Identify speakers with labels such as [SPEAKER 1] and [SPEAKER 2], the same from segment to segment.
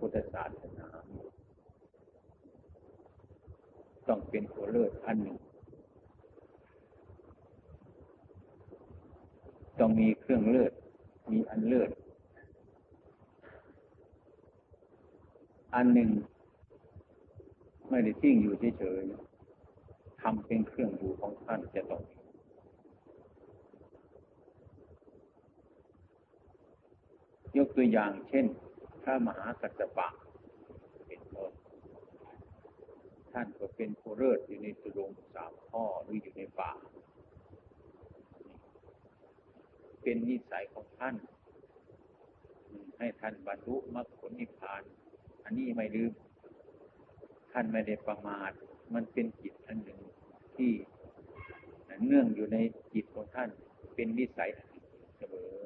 [SPEAKER 1] พุทธศาสนา ต้องเป็นตัวเลิศอันหนึ่ง ต้องมีเครื่องเลิศมีอันเลิศอันหนึ่ง ไม่ได้ทิ้งอยู่เฉยๆทำเป็นเครื่องอยู่ของท่านจะต้องยกตัวอย่างเช่น ระมหากัสปะเป็นต้นท่านก็เป็นผู้เลิศอยู่ในสุรงสามข้อหรืออยู่ในป่า เป็นนิสัยของท่าน ให้ท่านบรรลุมรรคผลนิพพาน อันนี้ไม่ลืม ท่านไม่ได้ประมาท มันเป็นจิตอันหนึ่งที่เนื่องอยู่ในจิตของท่าน เป็นนิสัยเสมอ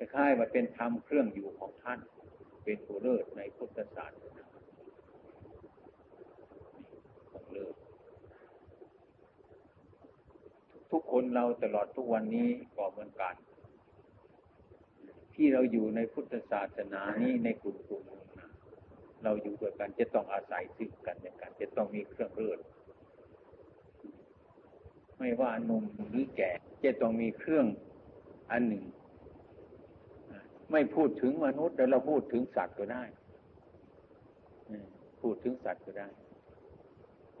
[SPEAKER 1] คล้ายๆว่าเป็นธรรมเครื่องอยู่ของท่าน เป็นผู้เลิศในพุทธศาสนาของเลิศทุกคนเราตลอดทุกวันนี้ก็เหมือนกัน ที่เราอยู่ในพุทธศาสนานี้ในกลุ่มกลุ่มเราอยู่ด้วยกันจะต้องอาศัยซึ่งกันและกัน จะต้องมีเครื่องเลิศไม่ว่าหนุ่มหรือแก่จะต้องมีเครื่องอันหนึ่ง ไม่พูดถึงมนุษย์แต่เราพูดถึงสัตว์ก็ได้พูดถึงสัตว์ก็ได้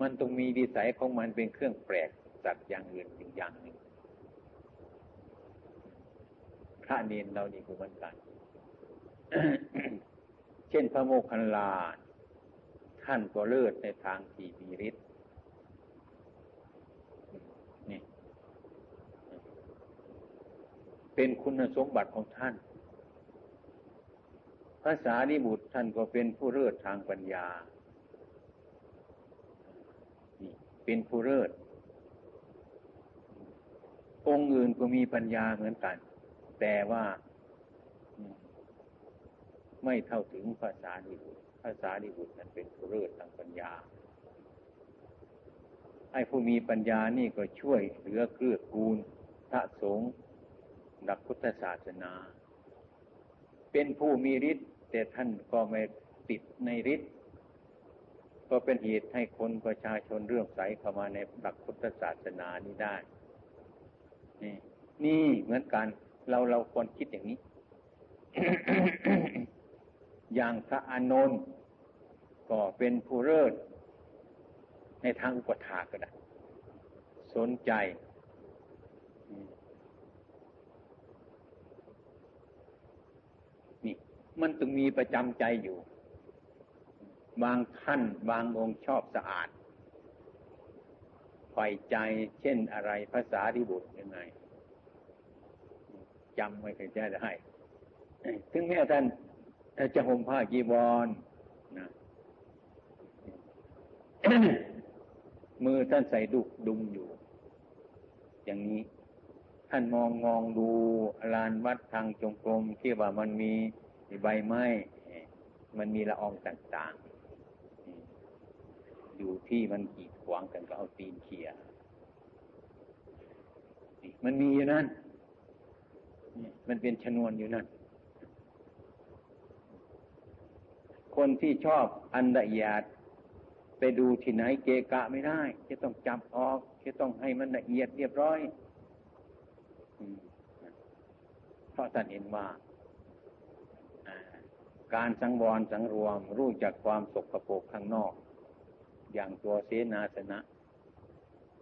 [SPEAKER 1] มันต้องมีดีสัยของมันเป็นเครื่องแปลกสัตว์อย่างอื่นอีกอย่างหนึ่งพระเนนเรานี่ก็เหมือนกัน เช่นพระโมคคัลลาท่านก็เลิศในทางที่มีฤทธิ์นี่ เป็นคุณสมบัติของท่าน ภาษาดิบุตรท่านก็เป็นผู้เลิศทางปัญญานี่เป็นผู้เลิศองค์อื่นก็มีปัญญาเหมือนกัน แต่ว่าไม่เท่าถึงภาษาดิบุตรภาษาดิบุตรนั้นเป็นผู้เลิศทางปัญญาไอ้ผู้มีปัญญานี่ก็ช่วยเหลือเกื้อกูลพระสงฆ์ดักพุทธศาสนา เป็นผู้มีฤทธิ์ แต่ท่านก็ไม่ติดในฤทธิ์ก็เป็นเหตุให้คนประชาชนเรื่องใสเข้ามาในหลักพุทธศาสนานี้ได้ นี่นี่เหมือนกัน เราเราควรคิดอย่างนี้ อย่างพระอานนท์ก็เป็นผู้เลิศในทางอุปถาก็ได้สนใจ มันต้องมีประจำใจอยู่ บางท่านบางองค์ชอบสะอาดใฝ่ใจเช่นอะไรภาษาที่บุตรยังไงจำไม่เคยจะได้ถึงแม้ท่านจะห่มผ้ากีบอลนะมือท่านใส่ดุกดุมอยู่ อย่างนี้ท่านมองมองดูลานวัดทางจงกรมที่ว่ามันมี ใบไม้มันมีละอองต่างๆ อยู่ที่มันกีดขวางกันก็เอาตีนเขี่ยมันมีอยู่นั่น มันเป็นชนวนอยู่นั่น คนที่ชอบอันละเอียดไปดูที่ไหนเกะกะไม่ได้ จะต้องจับออก จะต้องให้มันละเอียดเรียบร้อยเพราะท่านเห็นว่า การสังวรสังรวมรู้จักความสกปรกข้างนอก อย่างตัวเสนาสนะ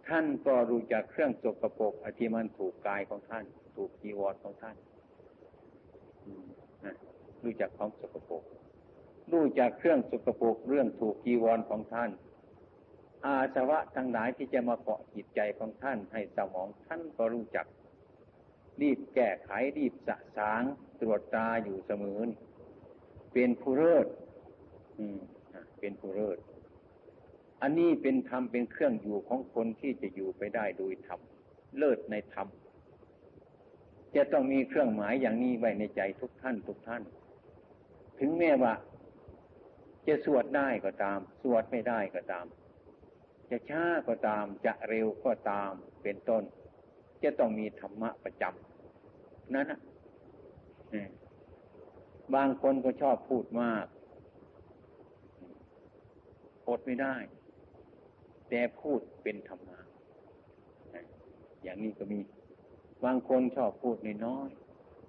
[SPEAKER 1] ท่านก็รู้จักเครื่องสกปรกอธิมันถูกกายของท่าน ถูกจีวรของท่านรู้จักความสกปรกรู้จักเครื่องสกปรกเรื่องถูกจีวรของท่าน อาสวะทั้งหลายที่จะมาเกาะจิตใจของท่าน ให้สมองท่านก็รู้จัก รีบแก้ไขรีบสะสางตรวจตาอยู่เสมอ เป็นผู้เลิศเป็นผู้เลิศอันนี้เป็นธรรมเป็นเครื่องอยู่ของคนที่จะอยู่ไปได้โดยธรรมเลิศในธรรมจะต้องมีเครื่องหมายอย่างนี้ไว้ในใจทุกท่านทุกท่าน ถึงแม้ว่า จะสวดได้ก็ตาม สวดไม่ได้ก็ตาม จะช้าก็ตาม จะเร็วก็ตามเป็นต้น จะต้องมีธรรมะประจำนั่นนะ บางคนก็ชอบพูดมากอดไม่ได้ แต่พูดเป็นธรรมะอย่างนี้ก็มี บางคนชอบพูดน้อย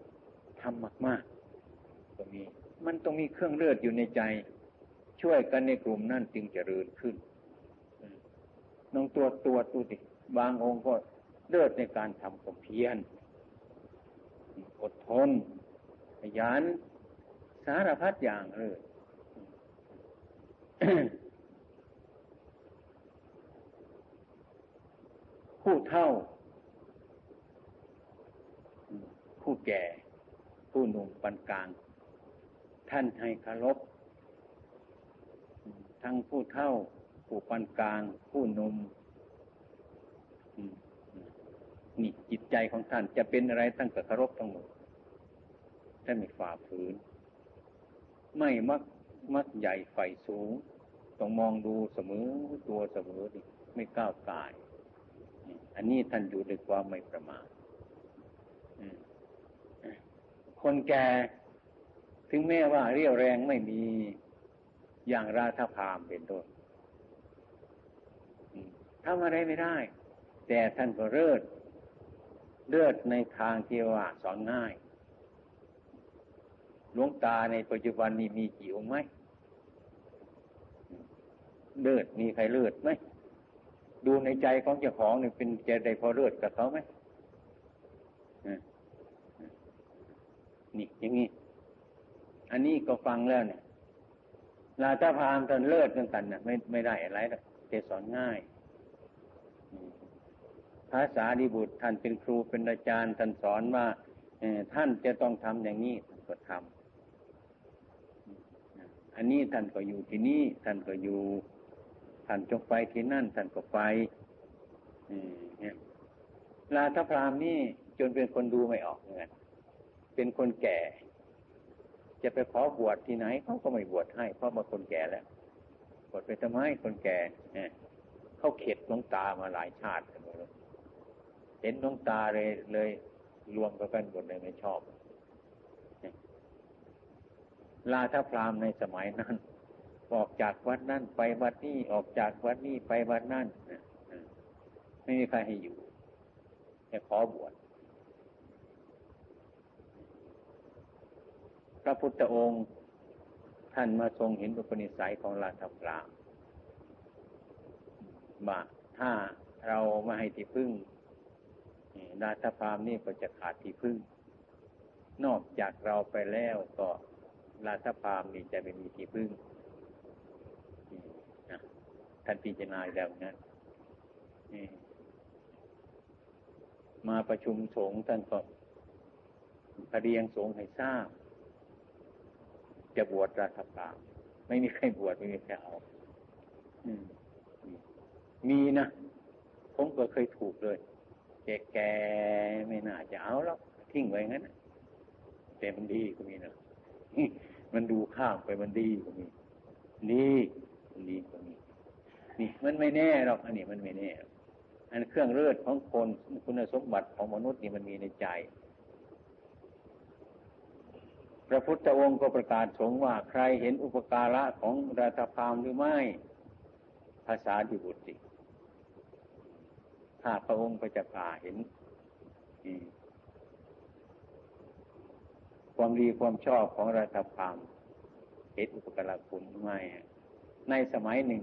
[SPEAKER 1] ๆทำมากๆก็มี มันต้องมีเครื่องเลือดอยู่ในใจ ช่วยกันในกลุ่มนั่นจึงจะเริญขึ้นน้องตัวตัวดูสิบางองค์ก็เลือดในการทำความเพียรอดทนขยันารพัดอย่างเลยผู้เท่า ผู้แก่ ผู้หนุ่มปานกลาง ท่านให้คารพทั้งผู้เท่า ผู้ปานกลาง ผู้หนุ่มนี่จิตใจของท่านจะเป็นอะไรตั้งแต่คารพทั้งหมดท่านไม่ฝ่าฝืน ไม่มักมักใหญ่ไฟสูง ต้องมองดูเสมอตัวเสมอดิไม่ก้าวกาย อันนี้ท่านอยู่ด้วยความไม่ประมาทคนแก่ถึงแม้ว่าเรี่ยวแรงไม่มีอย่างราธพามเป็นต้นทำอะไรไม่ได้ แต่ท่านก็เลิศเลือดในทางที่ว่าสอนง่าย หลวงตาในปัจจุบันนี้มีกี่องค์ไหมเลือดมีใครเลือดไหมดูในใจของเจ้าของเนี่ยเป็นใจใดพอเลือดกับเขาไหมนี่อย่างนี้ อันนี้ก็ฟังแล้วเนี่ยลาตาพามตอนเลิศกันกันน่ะไม่ไม่ได้อะไรหรอกแต่สอนง่ายภาษาดิบุตรท่านเป็นครูเป็นอาจารย์ท่านสอนว่าท่านจะต้องทำอย่างนี้ท่านก็ทำ อันนี้ท่านก็อยู่ที่นี่ท่านก็อยู่ท่านจงไปที่นั่นท่านก็ไปเนี่ยลาทพรามนี่จนเป็นคนดูไม่ออกเงินเป็นคนแก่ จะไปขอบวชที่ไหนเขาก็ไม่บวชให้ เพราะมาคนแก่แล้วบวชไปทำไมคนแก่เนี่ยเขาเข็ดน้องตามาหลายชาติกันหมดเลยเห็นน้องตาเลยเลย รวมกันหมดเลยไม่ชอบ ลาทพรามในสมัยนั้น ออกจากวัดนั่นไปวัดนี้ออกจากวัดนี้ไปวัดนั่นไม่มีใครให้อยู่แค่ขอบวชพระพุทธองค์ท่านมาทรงเห็นอุปนิสัยของราชพรามว่าถ้าเราไม่ให้ที่พึ่งราชพรามนี่ก็จะขาดที่พึ่ง นอกจากเราไปแล้วก็ ราชพรามนี่จะไม่มีที่พึ่งท่านพิจารณาแล้วนั้นมาประชุมสงฆ์ท่านก็พเรียงสงฆ์ให้ทราบ จะบวชราชกาไม่มีใครบวชไม่มีใครเอามีนะผมก็เคยถูกเลยแกแกไม่น่าจะเอาแล้วทิ้งไว้งั้นแต่มันดีก็มีนะ มันดูข้ามไปมันดีก็มีดีดีก็มีนี่มันไม่แน่หรอกอันนี้มันไม่แน่ อันเครื่องเลือดของคนคุณสมบัติของมนุษย์นี่มันมีในใจ พระพุทธองค์ก็ประกาศสงว่าใครเห็นอุปการะของราธพามหรือไม่ภาษาดิบุตรถ้าพระองค์ไปจะกาเห็น ความดีความชอบของราธพามเห็นอุปการะคุณไม่ ในสมัยหนึ่ง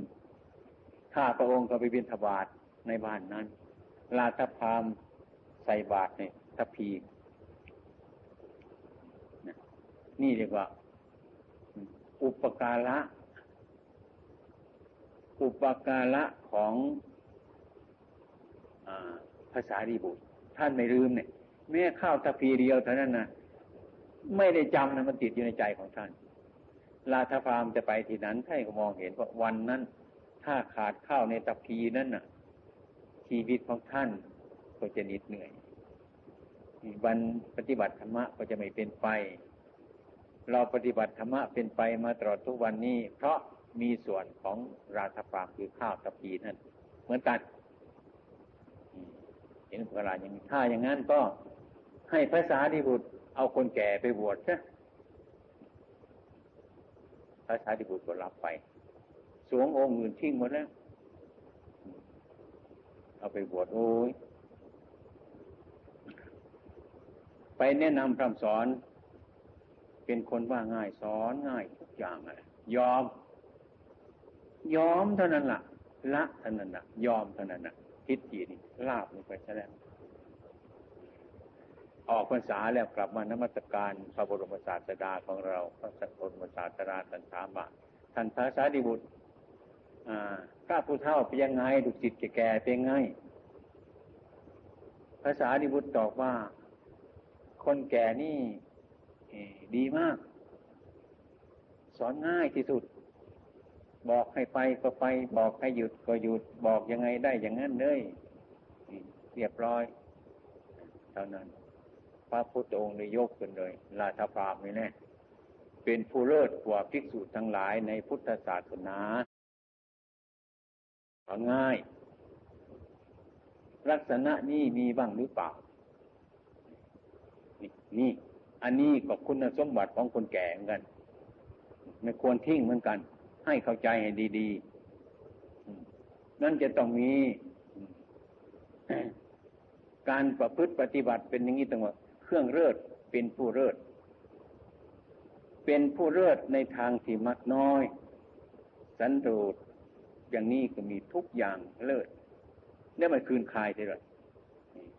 [SPEAKER 1] ข้าพระองค์ก็ไปบิณฑบาตในบ้านนั้นลาทพามใส่บาตรในทัพพีนี่เรียกว่า อุปการะ อุปการะของอภาษาดีบุตรท่านไม่ลืมเนี่ยแม้ข้าวทัพพีเดียวเท่านั้นนะ ไม่ได้จำนะมันติดอยู่ในใจของท่านลาทพามจะไปที่นั้นท่านก็มองเห็นว่าวันนั้น ถ้าขาดข้าวในตะพีนั้นน่ะ ชีวิตของท่านก็จะนิดเหนื่อยวันปฏิบัติธรรมะก็จะไม่เป็นไป เราปฏิบัติธรรมะเป็นไปมาตลอดทุกวันนี้ เพราะมีส่วนของราธปามคือข้าวตะพีนั่นเหมือนกันเห็นพระราอย่างนี้ถ้าอย่างนั้นก็ให้ภาษาดีบุตร เอาคนแก่ไปบวชใช่พระสารีบุตรก็รับไป สวงองค์อื่นทิ้งหมดแล้ว เอาไปบวชโอ้ย ไปแนะนำคำสอน เป็นคนว่าง่ายสอนง่ายทุกอย่างอะไรยอม ยอมเท่านั้นละ่ะ ละเท่านั้นละ่ะ ยอมเท่านั้นละ่ะทิฏฐินี่ลาบลงไปซะแล้ว ออกพรรษาแล้วกลับมานมัสการพระบรมศาสดาของเรา พระสัพรมศาสดาท่านถามว่าท่านพระสารีบุตรข้าผู้เฒ่าเป็นยังไงดุจิตแก่เป็นไงภาษาดิบุตรตอบว่า คนแก่นี่ดีมาก สอนง่ายที่สุด บอกให้ไปก็ไป บอกให้หยุดก็หยุด บอกยังไงได้อย่างนั้นเลยเรียบร้อย เท่านั้น พระพุทธองค์ได้ยกขึ้นเลย ราชพรามนี่แน่เป็นผู้เลิศกว่าภิกษุทั้งหลายในพุทธศาสนาง่าย ลักษณะนี้มีบ้างหรือเปล่า นี่ อันนี้ก็คุณสมบัติของคนแก่เหมือนกัน ไม่ควรทิ้งเหมือนกัน ให้เข้าใจให้ดีๆ นั่นจะต้องมีการประพฤติปฏิบัติเป็นอย่างนี้ตั้งว่า เครื่องเลิศเป็นผู้เลิศเป็นผู้เลิศในทางที่มักน้อย สันโดษอย่างนี้ก็มีทุกอย่างเลิศเนี่ยมันคืนคลายได้เลย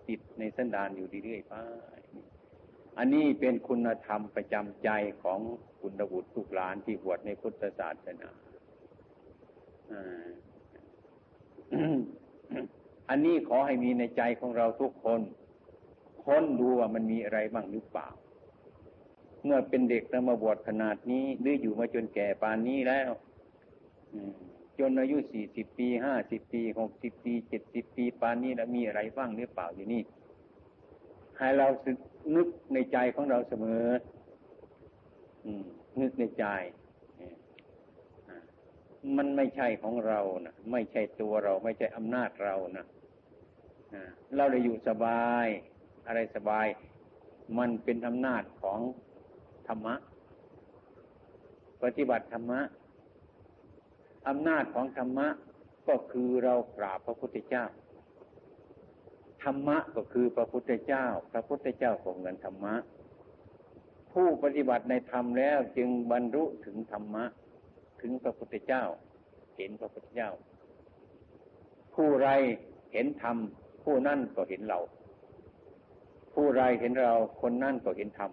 [SPEAKER 1] ติดในสันดานอยู่เรื่อยๆไปอันนี้เป็นคุณธรรมประจำใจของคุณบุตรทุกหลานที่บวชในพุทธศาสนาอันนี้ขอให้มีในใจของเราทุกคน ค้นดูว่ามันมีอะไรบ้างหรือเปล่า เมื่อเป็นเด็กแล้วมาบวชขนาดนี้หรืออยู่มาจนแก่ปานนี้แล้วจนอายุสี่สิบปีห้าสิบปีหกสิบปีเจ็ดสิบปีปานนี้แล้วมีอะไรบ้างหรือเปล่าอยู่นี่ให้เราสึกนึกในใจของเราเสมออืนึกในใจมันไม่ใช่ของเรานะไม่ใช่ตัวเรา ไม่ใช่อำนาจเรานะเราได้อยู่สบาย อะไรสบาย มันเป็นอำนาจของธรรมะ ปฏิบัติธรรมะอำนาจของธรรมะก็คือเรากราบพระพุทธเจ้า ธรรมะก็คือพระพุทธเจ้า พระพุทธเจ้าของเงินธรรมะ ผู้ปฏิบัติในธรรมแล้วจึงบรรลุถึงธรรมะ ถึงพระพุทธเจ้า เห็นพระพุทธเจ้า ผู้ไรเห็นธรรมผู้นั่นก็เห็นเรา ผู้ใดเห็นเราคนนั่นก็เห็นธรรม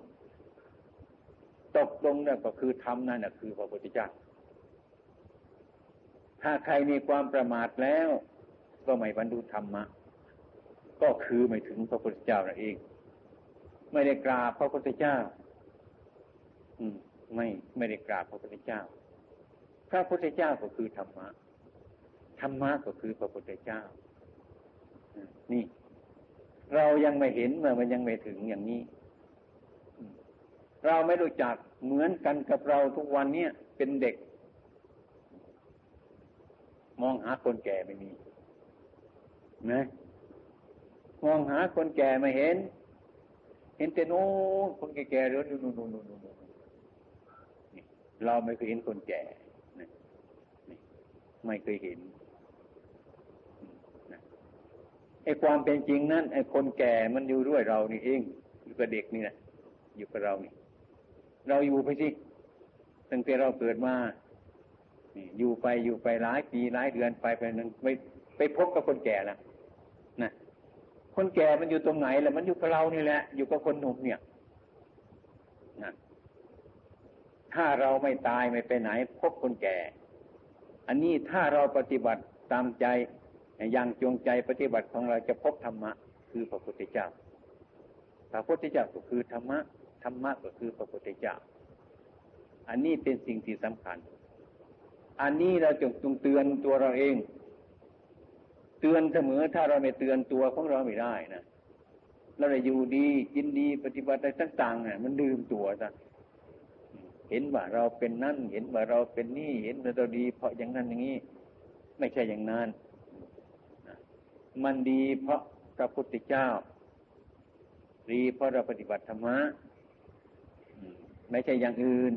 [SPEAKER 1] ตกลงนั่นก็คือธรรมนั่นนะคือพระพุทธเจ้าถ้าใครมีความประมาทแล้ว ก็ไม่บรรลุธรรมะ ก็คือไม่ถึงพระพุทธเจ้านั่นเอง ไม่ได้กราบพระพุทธเจ้า อืม ไม่ไม่ได้กราบพระพุทธเจ้า พระพุทธเจ้าก็คือธรรมะธรรมะก็คือพระพุทธเจ้านี่ เรายังไม่เห็นเมื่อมันยังไม่ถึงอย่างนี้ เราไม่รู้จักเหมือนกันกับเราทุกวันเนี้ยเป็นเด็ก มองหาคนแก่ไม่มีนะมองหาคนแก่ไม่เห็น เห็นแต่โน้คนแก่ๆเรือนู่นนู่นนู่นนู่นเราไม่เคยเห็นคนแก่ไม่เคยเห็น ไอ้ความเป็นจริงนั้นไอ้คนแก่มันอยู่ด้วยเรานี่เองอยู่กับเด็กนี่แหละอยู่กับเรานี่ เราอยู่ไปสิตั้งแต่เราเกิดมาอยู่ไปอยู่ไปหลายปีหลายเดือนไปไปนึงไปไปพบกับคนแก่แล้วนะคนแก่มันอยู่ตรงไหนล่ะมันอยู่กับเรานี่แหละ อยู่กับคนหนุ่มเนี่ยนะถ้าเราไม่ตายไม่ไปไหน พบคนแก่ อันนี้ถ้าเราปฏิบัติตามใจ อย่างจงใจปฏิบัติของเราจะพบธรรมะ คือพระพุทธเจ้า พระพุทธเจ้าก็คือธรรมะ ธรรมะก็คือพระพุทธเจ้า อันนี้เป็นสิ่งที่สำคัญ อันนี้เราจงจงเตือนตัวเราเอง เตือนเสมอถ้าเราไม่เตือนตัวของเราไม่ได้นะเราได้อยู่ดีกินดีปฏิบัติอะไรต่างๆเนี่ยมันลืมตัวซะเห็นว่าเราเป็นนั่น เห็นว่าเราเป็นนี่ เห็นว่าเราดี เพราะอย่างนั้นอย่างนี้ ไม่ใช่อย่างนั้น มันดีเพราะพระพุทธเจ้า ดีเพราะเราปฏิบัติธรรมะไม่ใช่อย่างอื่น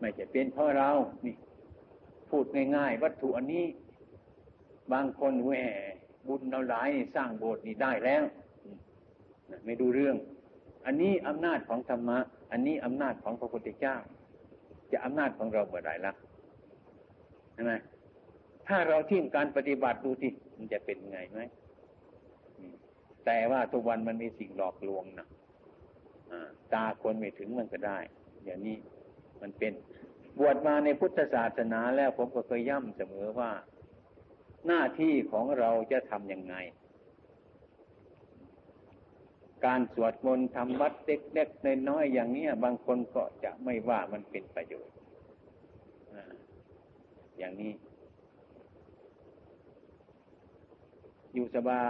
[SPEAKER 1] ไม่ใช่เป็นเพราะเรานี่ พูดง่ายๆ วัตถุอันนี้ บางคนแหวบุญเราหลายสร้างโบสถ์นี่ได้แล้วไม่ดูเรื่อง อันนี้อำนาจของธรรมะ อันนี้อำนาจของพระพุทธเจ้า จะอำนาจของเราเมื่อไรล่ะใช่ไหมถ้าเราทิ้งการปฏิบัติดูที่ มันจะเป็นไงไหมแต่ว่าทุกวันมันมีสิ่งหลอกลวงนะตาคนไม่ถึงมันก็ได้ อย่างนี้มันเป็น บวชมาในพุทธศาสนาแล้วผมก็เคยย่ำเสมอว่า หน้าที่ของเราจะทำยังไง การสวดมนต์ทำวัดเล็กๆน้อยๆอย่างนี้บางคนก็จะไม่ว่ามันเป็นประโยชน์อย่างนี้ อยู่สบา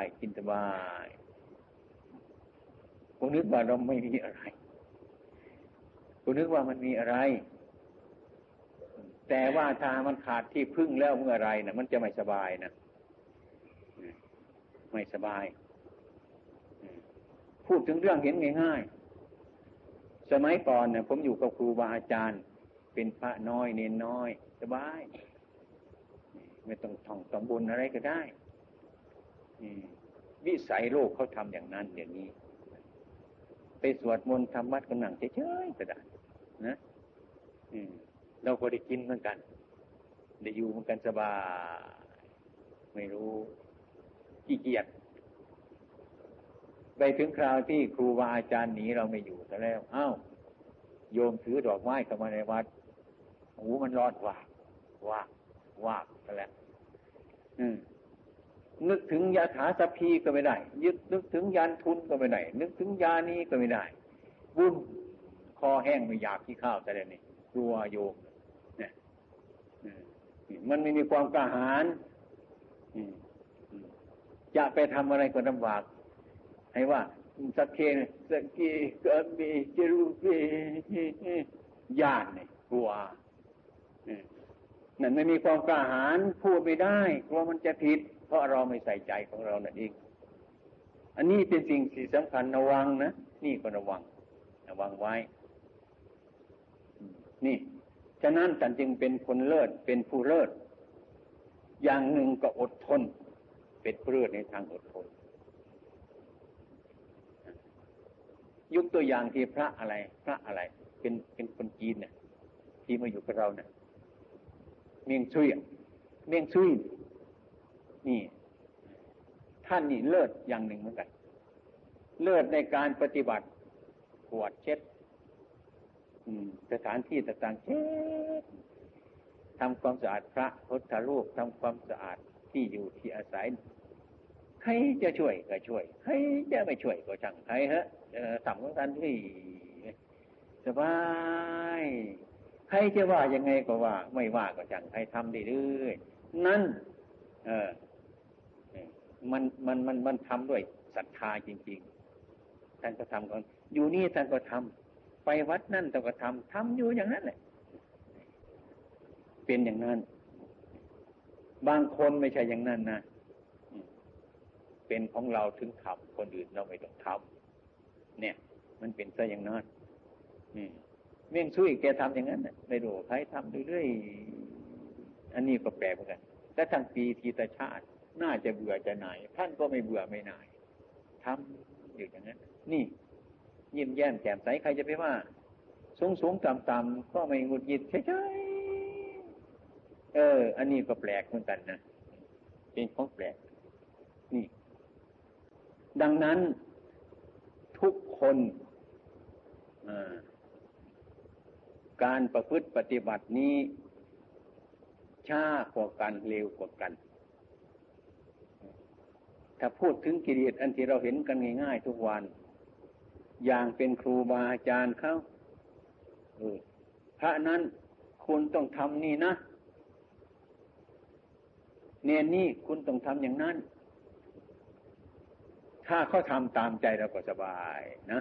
[SPEAKER 1] ยกินสบายผมนึกว่าเราไม่มีอะไรผมนึกว่ามันมีอะไร แต่ว่าถ้ามันขาดที่พึ่งแล้วเมื่อไรนะมันจะไม่สบายนะไม่สบาย พูดถึงเรื่องเห็นง่ายๆสมัยก่อนเนี่ยผมอยู่กับครูบาอาจารย์ เป็นพระน้อยเนนน้อย สบาย ไม่ต้องท่องสมบุญอะไรก็ได้ วิสัยโลกเขาทำอย่างนั้นอย่างนี้ ไปสวดมนต์ทำวัดกำลังเฉยๆก็ได้นนะเราก็ได้กินเหมือนกัน ได้อยู่เหมือนกันสบายไม่รู้ขี้เกียจไปถึงคราวที่ครูบาอาจารย์หนีเราไม่อยู่ซะแล้วอ้าวโยมถือดอกไม้เข้ามาในวัดหูมันร้อนว่าว่าว่ากันแล้วอืม นึกถึงยาถาสพีก็ไม่ได้ ยึดนึกถึงยานทุนก็ไม่ได้ นึกถึงยานี้ก็ไม่ได้บุญคอแห้งไม่อยากที่ข้าวแต่เดนี่กลัวโยมเนี่ยมันไม่มีความกล้าหาญจะไปทำอะไรก็ลำบาก ให้ว่าสักเคนสักกีก็มีจรูปีญาติเนี่ยกลัวนั่นไม่มีความกล้าหาญพูดไม่ได้กลัวมันจะผิด ราะเราไม่ใส่ใจของเรานั่นเอง อันนี้เป็นสิ่งที่สำคัญระวังนะนี่ก็ระวัง ระวังไว้ นี่ ฉะนั้นท่านจึงเป็นคนเลิศเป็นผู้เลิศอย่างหนึ่งก็อดทน เป็นเลิศในทางอดทน ยกตัวอย่างที่พระอะไร พระอะไร เป็นเป็นคนจีนเนี่ยที่มาอยู่กับเราเนี่ยเมียงซุยเมียงซุย นี่ ท่านนี่เลิศอย่างหนึ่งเหมือนกัน เลิศในการปฏิบัติกวดเช็ดสถานที่ต่างๆเช็ดทำความสะอาดพระพุทธรูปทำความสะอาดที่อยู่ที่อาศัยใครจะช่วยก็ช่วยใครจะไม่ช่วยก็ช่างใครฮะทำของท่านที่สบายใครจะว่ายังไงก็ว่า ไม่ว่าก็ช่างใครทำได้เรื่อยนั่น เออ มันมันมันมันทำด้วยศรัทธาจริง ๆ ท่านก็ทำก่อนอยู่นี่ท่านก็ทำไปวัดนั่นท่านก็ทำทำอยู่อย่างนั้นแหละ เป็นอย่างนั้น บางคนไม่ใช่อย่างนั้นนะเป็นของเราถึงทำคนอื่นเราไม่ต้องทำเนี่ย มันเป็นซะอย่างนั้นเมี่ยงซุยแกทำอย่างนั้นไม่รู้ใครทำเรื่อยๆอันนี้ก็แปลกเหมือนกันและทั้งปีทีตชาติ น่าจะเบื่อจะหน่าย ท่านก็ไม่เบื่อไม่หน่ายทำอยู่อย่างนั้น นี่ยิ้มแย้มแจ่มใสใครจะไปว่า สูงสูงต่ำต่ำก็ไม่งุดหงิดเฉยๆเออ อันนี้ก็แปลกเหมือนกันนะเป็นของแปลก นี่ ดังนั้นทุกคนการประพฤติปฏิบัตินี้ช้ากว่ากันเร็วกว่ากัน ถ้าพูดถึงกิเลสอันที่เราเห็นกันง่ายๆทุกวัน อย่างเป็นครูบาอาจารย์เขาพระนั้นคุณต้องทำนี่นะเนียนนี่คุณต้องทำอย่างนั้น ถ้าเขาทำตามใจเราก็สบายนะ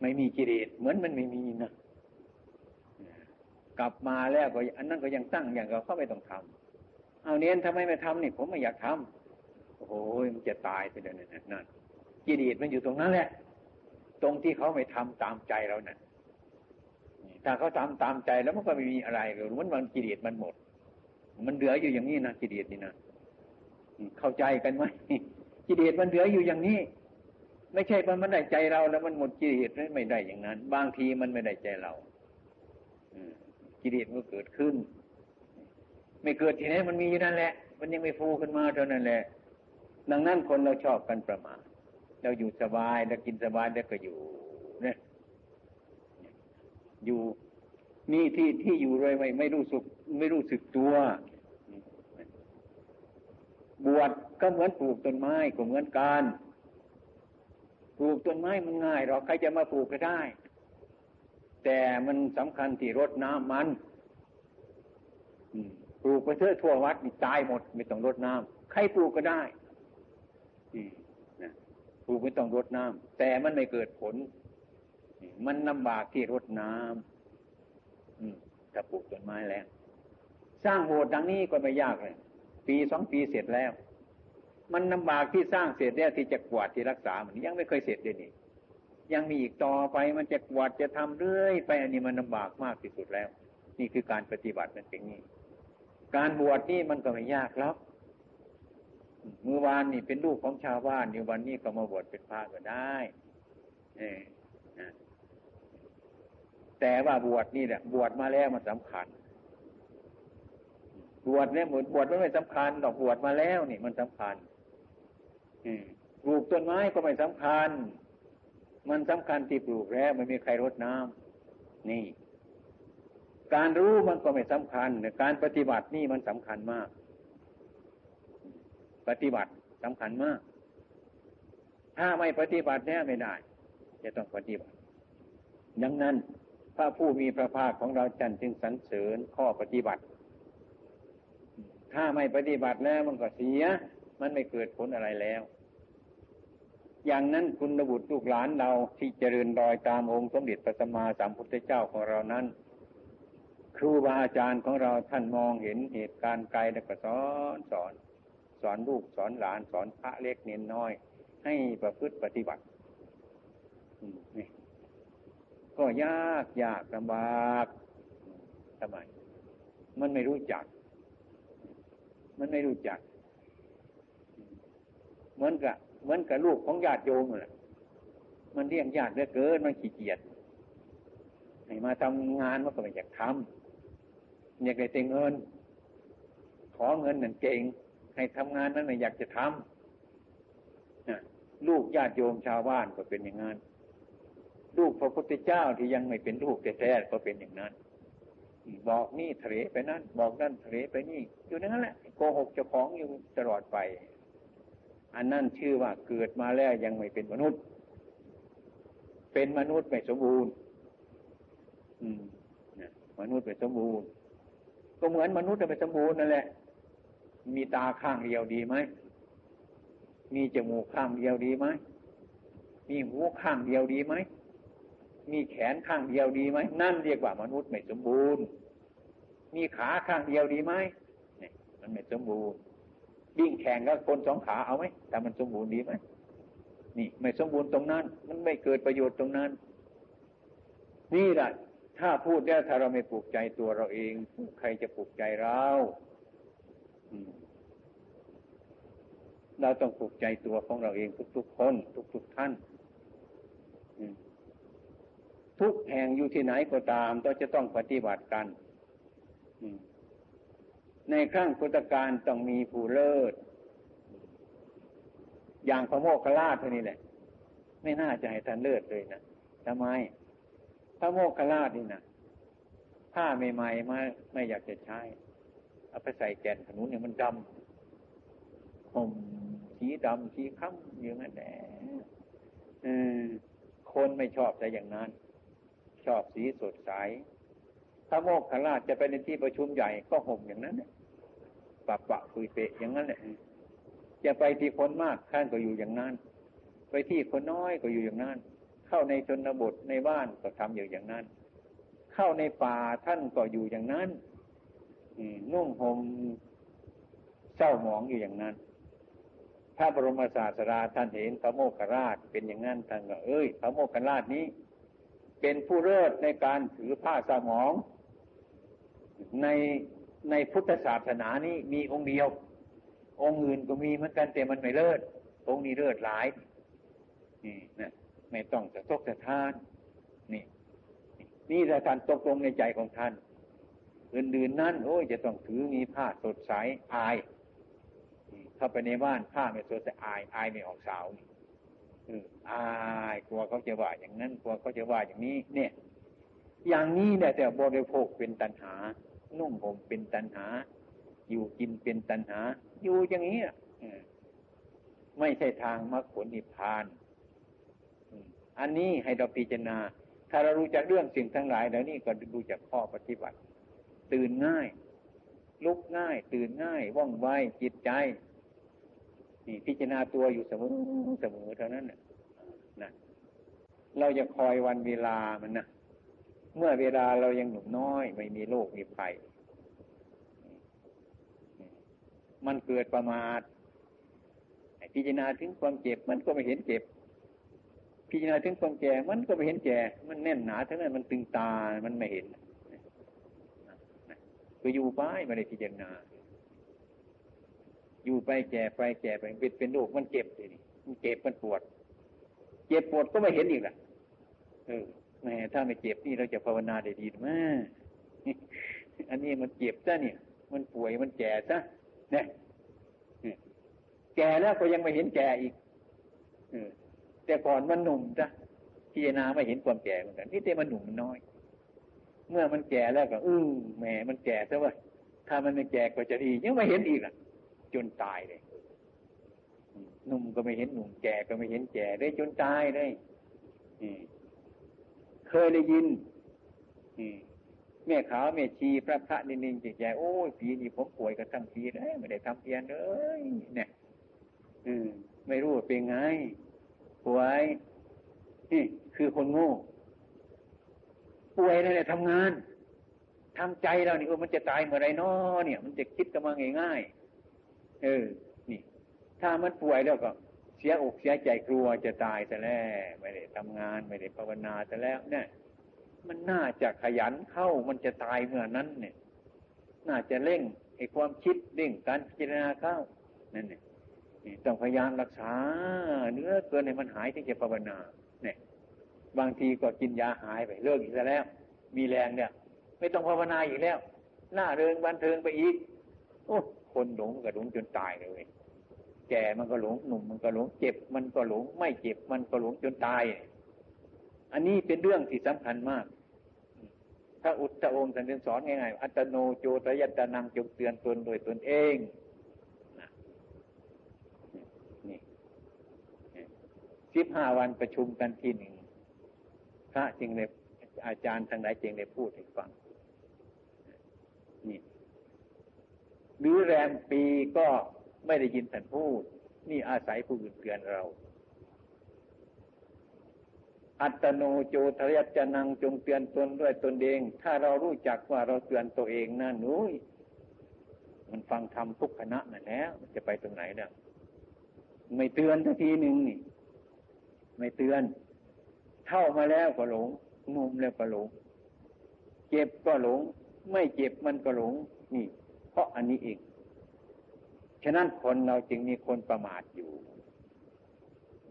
[SPEAKER 1] ไม่มีกิเลสเหมือนมันไม่มีนะกลับมาแล้วก็อันนั้นก็ยังตั้งอย่างเราเขาไม่ต้องทำเอาเนียนทำไมไม่ทำนี่ ผมไม่อยากทำ โอ้โหมันจะตายไปเลยนั่นกิเลสมันอยู่ตรงนั้นแหละ ตรงที่เขาไม่ทำตามใจเรานะ่ะถ้าเขาทำตามใจแล้วมันก็ไม่มีอะไรเลยมันมันกิเลสมันหมด มันเหลืออยู่อย่างนี้นะกิเลสนี่นะเข้าใจกันไหมกิเลสมันเหลืออยู่อย่างนี้ ไม่ใช่มันมันได้ใจเราแล้วมันหมดกิเลสไม่ได้อย่างนั้น บางทีมันไม่ได้ใจเรากิเลสมันเกิดขึ้น ไม่เกิดทีไหนมันมีอยู่นั่นแหละ มันยังไม่ฟูขึ้นมาเท่านั้นแหละ ดังนั้นคนเราชอบกันประมาทเราอยู่สบายเรากินสบายแล้วก็อยู่เนี่ยอยู่นี่ที่ที่อยู่เลยไม่ไม่รู้สึก ไม่รู้สึกตัวบวชก็เหมือนปลูกต้นไม้ก็เหมือนกันปลูกต้นไม้มันง่ายหรอกใครจะมาปลูกก็ได้ แต่มันสำคัญที่รดน้ำมันปลูกไปเทื่อทั่ววัดตายหมด ไม่ต้องรดน้ำใครปลูกก็ได้ กไม่ต้องรดน้ำแต่มันไม่เกิดผล มันลำบากที่รดน้ำถ้าปลูกต้นไม้แล้ว สร้างโบสถ์ดังนี้ก็ไม่ยากเลย ปีสองปีเสร็จแล้ว มันลำบากที่สร้างเสร็จแล้วที่จะกวาดที่รักษามันยังไม่เคยเสร็จเลยนี่ยังมีอีกต่อไปมันจะกวาดจะทำเรื่อยไปอันนี้มันลำบากมากที่สุดแล้ว นี่คือการปฏิบัติมันเป็นนี้ การบวชนี่มันก็ไม่ยากแล้ว เมื่อวานนี่เป็นลูกของชาวบ้านอยู่วันนี้ก็มาบวชเป็นพระก็ได้เอแต่ว่าบวชนี่แหละบวชมาแล้วมันสำคัญ บวชเนี่ยเหมือนบวชไม่สำคัญดอกบวชมาแล้วนี่มันสำคัญปลูกต้นไม้ก็ไม่สำคัญ มันสำคัญที่ปลูกแล้วไม่มีใครรดน้ำนี่ การรู้มันก็ไม่สำคัญแต่การปฏิบัตินี่มันสำคัญมาก ปฏิบัติสำคัญมาก ถ้าไม่ปฏิบัติเนี่ยไม่ได้ จะต้องปฏิบัติ ดังนั้นพระผู้มีพระภาคของเราจันจึงสรรเสริญข้อปฏิบัติ ถ้าไม่ปฏิบัติแล้วมันก็เสีย มันไม่เกิดผลอะไรแล้ว อย่างนั้นคุณบุตรลูกหลานเราที่เจริญรอยตามองค์สมเด็จพระสัมมาสัมพุทธเจ้าของเรานั้นครูบาอาจารย์ของเราท่านมองเห็นเหตุการณ์ไกลแล้วก็สอนสอน สอนลูกสอนหลานสอนพระเล็กเน้นน้อย ให้ประพฤติปฏิบัติก็ยากยากลำบากทำไมมันไม่รู้จัก มันไม่รู้จัก เหมือนกับเหมือนกับลูกของญาติโยมเลยมันเรียกญาติเหลือเกินมันขี้เกียจให้มาทำงานมันก็ไม่อยากทำอยากได้เงิน ขอเงินนั่นเก่ง ให้ทำงานนั้นอยากจะทำลูกญาติโยมชาวบ้านก็เป็นอย่างนั้นลูกพระพุทธเจ้าที่ยังไม่เป็นลูกแท้ๆก็เป็นอย่างนั้น บอกนี่ทะเลไปนั่นบอกนั่นทะเลไปนี่ อยู่นั่นแหละโกหกเจ้าของอยู่ตลอดไป อันนั้นชื่อว่าเกิดมาแล้วยังไม่เป็นมนุษย์ เป็นมนุษย์ไม่สมบูรณ์ อืมมนุษย์ไม่สมบูรณ์ ก็เหมือนมนุษย์ไม่สมบูรณ์นั่นแหละ มีตาข้างเดียวดีไหม มีจมูกข้างเดียวดีไหม มีหูข้างเดียวดีไหม มีแขนข้างเดียวดีไหม นั่นเรียกว่ามนุษย์ไม่สมบูรณ์ มีขาข้างเดียวดีไหมเนี่ยมันไม่สมบูรณ์วิ่งแข่งกับคนสองขาเอาไหมแต่มันสมบูรณ์ดีไหมนี่ไม่สมบูรณ์ตรงนั้น มันไม่เกิดประโยชน์ตรงนั้น นี่แหละถ้าพูดแล้วถ้าเราไม่ปลูกใจตัวเราเอง ใครจะปลูกใจเรา เราต้องปลูกใจตัวของเราเองทุกๆคน ทุกๆท่านทุกแห่งอยู่ที่ไหนก็ตามเราจะต้องปฏิบัติกันในครั้งพุทธกาลต้องมีผู้เลิศ อย่างพระโมคคัลลาเท่านี้แหละ ไม่น่าจะให้ท่านเลิศเลยนะทำไม พระโมคคัลลานี่นะผ้าใหม่ๆมาไม่อยากจะใช้ เอาไปใส่แก่นขนุนเนี่ยมันดำผม สีดำสีค้ำอย่างนั้นแหละคนไม่ชอบแต่อย่างนั้น ชอบสีสดใสถ้าโมกขลาชจะไปในที่ประชุมใหญ่ก็ห่มอย่างนั้นปะปะคุยเปะอย่างนั้นแหละจะไปที่คนมากท่านก็อยู่อย่างนั้น ไปที่คนน้อยก็อยู่อย่างนั้น เข้าในชนบทในบ้านก็ทำอยู่อย่างนั้น เข้าในป่าท่านก็อยู่อย่างนั้นนุ่งห่มเศร้าหมองอยู่อย่างนั้น ถ้าบรมศาสดาท่านเห็นพระโมคคราชเป็นอย่างนั้นท่านก็เอ้ย พระโมคคราชนี้ เป็นผู้เลิศในการถือผ้าสมอง ในในพุทธศาสนานี้มีองค์เดียว องค์อื่นก็มีเหมือนกันแต่มันไม่เลิศองค์นี้เลิศหลายนี่นะไม่ต้องจะตกจะทาน นี่ นี่แหละการตกลงในใจของท่านอื่นๆนั่นโอ้ยจะต้องถือมีผ้าสดใสอาย เข้าไปในบ้านผ้าไม่สดใสอายอายไม่ออกสาวอายกลัวเขาจะว่าอย่างนั้นกลัวเขาจะว่าอย่างนี้ เนี่ย อย่างนี้เนี่ยแต่บริโภคเป็นตัณหา นุ่งห่มเป็นตัณหา อยู่กินเป็นตัณหา อยู่อย่างนี้ไม่ใช่ทางมรรคผลนิพพานอันนี้ให้เราพิจารณา ถ้าเรารู้จักเรื่องสิ่งทั้งหลายแล้วนี่ก็ดูจากข้อปฏิบัติ ตื่นง่าย ลุกง่าย ตื่นง่าย ว่องไวจิตใจ นี่พิจารณาตัวอยู่เสมอเสมอเท่านั้นนะนะเราจะคอยวันเวลามันนะเมื่อเวลาเรายังหนุ่มน้อย ไม่มีโรคมีภัยมันเกิดประมาทพิจารณาถึงความเจ็บมันก็ไม่เห็นเจ็บ พิจารณาถึงความแก่มันก็ไม่เห็นแก่ มันแน่นหนาทั้งนั้นมันตึงตามันไม่เห็นก็อยู่ไปไม่ได้พิจารณา อยู่ไปแก่ไปแก่ไปเป็นเป็นโรคมันเจ็บเลยนี่มันเจ็บมันปวด เจ็บปวดก็ไม่เห็นอีกล่ะ เออแม่ถ้าไม่เจ็บนี่เราจะภาวนาได้ดีไหมอันนี้มันเจ็บซะเนี่ย มันป่วยมันแก่ซะเนี่ยแก่แล้วก็ยังไม่เห็นแก่อีกอแต่ก่อนมันหนุ่มจ้ะพิจารณาไม่เห็นความแก่เหมือนกันนี่แต่มันหนุ่มมันน้อย เมื่อมันแก่แล้วก็ อือแหมมันแก่ซะว่าถ้ามันไม่แก่ก็จะดียังไม่เห็นอีกอะ จนตายเลยหนุ่มก็ไม่เห็นหนุ่มแก่ก็ไม่เห็นแก่ได้จนตายเลยเคยได้ยินแม่ขาวแม่ชีพระพระนินนินจิตใจโอ้ยปีนี้ผมป่วยกันทั้งปีเลยไม่ได้ทำเพียนเลยเนี่ยไม่รู้เป็นไงป่วยนี่คือคนโง่ป่วยนั่นแหละทำงานทำใจเรานี่ว่ามันจะตายเมื่อไรนาะเนี่ย มันจะคิดกันมาง่ายๆ เออ นี่ ถ้ามันป่วยแล้วก็เสียอกเสียใจกลัวจะตายแต่แล้วไม่ได้ทำงานไม่ได้ภาวนาแต่แล้วเนี่ยมันน่าจะขยันเข้ามันจะตายเมื่อนั้นเนี่ย น่าจะเร่งไอ้ความคิดเร่งการพิจารณาเข้านั่นเนี่ยต้องพยายามรักษาเนื้อเกินในมันหายที่จะภาวนา เนี่ย บางทีก็กินยาหายไปเลิกอีกแล้ว มีแรงเนี่ย ไม่ต้องภาวนาอีกแล้วหน้าเริงบันเทิงไปอีก โอ้ คนหลงก็หลงจนตายเลยแก่มันก็หลงหนุ่มมันก็หลงเจ็บ มันก็หลง ไม่เจ็บ มันก็หลงจนตาย อันนี้เป็นเรื่องที่สำคัญมาก ถ้าอุตตะองค์ท่านสอนง่ายๆอัตโนโจตยัตนังจงเตือนตนโดยตนเองนี่สิบห้าวันประชุมกันที่หนึ่งพระจึงเลยอาจารย์ทางไหนจึงเลยพูดให้ฟังนี่ หรือแรมปีก็ไม่ได้ยินท่านพูด นี่อาศัยผู้อื่นเตือนเรา อัตโนโจทยัจนังจงเตือนตนด้วยตนเอง ถ้าเรารู้จักว่าเราเตือนตัวเองนั่นนุ้ยมันฟังธรรมทุกคณะนั่นแล้วมันจะไปตรงไหนเนี่ยไม่เตือนทันทีหนึ่งนี่ ไม่เตือน เท่ามาแล้วก็หลงงุมแล้วก็หลง เจ็บก็หลง ไม่เจ็บมันก็หลง นี่ ราะอันนี้เอง ฉะนั้นคนเราจึงมีคนประมาทอยู่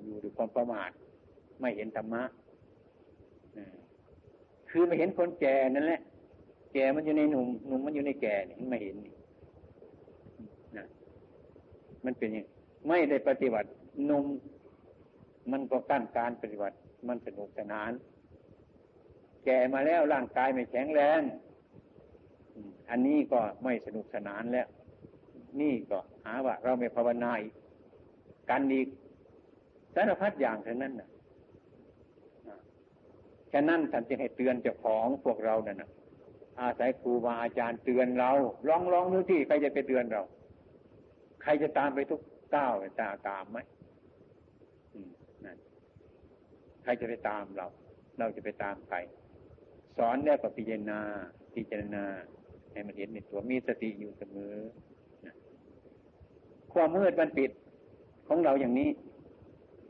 [SPEAKER 1] อยู่ด้วยความประมาท ไม่เห็นธรรมะคือไม่เห็นคนแก่นั่นแหละ แก่มันอยู่ในหนุ่มหนุ่มมันอยู่ในแก่นี่ไม่เห็นนี่นะมันเป็นอย่างไม่ได้ปฏิบัติหนุ่มมันก็กั้นการปฏิบัติ มันสนุกสนาน แก่มาแล้วร่างกายไม่แข็งแรง อันนี้ก็ไม่สนุกสนานแล้ว นี่ก็หาว่า เราไม่ภาวนาอีกกันอีกสารพัดอย่างเท่านั้นนะฉะนั้นท่านจึงให้เตือนเจ้าของพวกเรานั่นนะอาศัยครูบาอาจารย์เตือนเรา ลองลองดูที่ใครจะไปเตือนเรา ใครจะตามไปทุกก้าวตาตามไหมใครจะไปตามเรา เราจะไปตามใคร สอนแล้วก็พิจารณาพิจารณา ให้มันเห็นในตัวมีสติอยู่เสมอความมืดมันปิดของเราอย่างนี้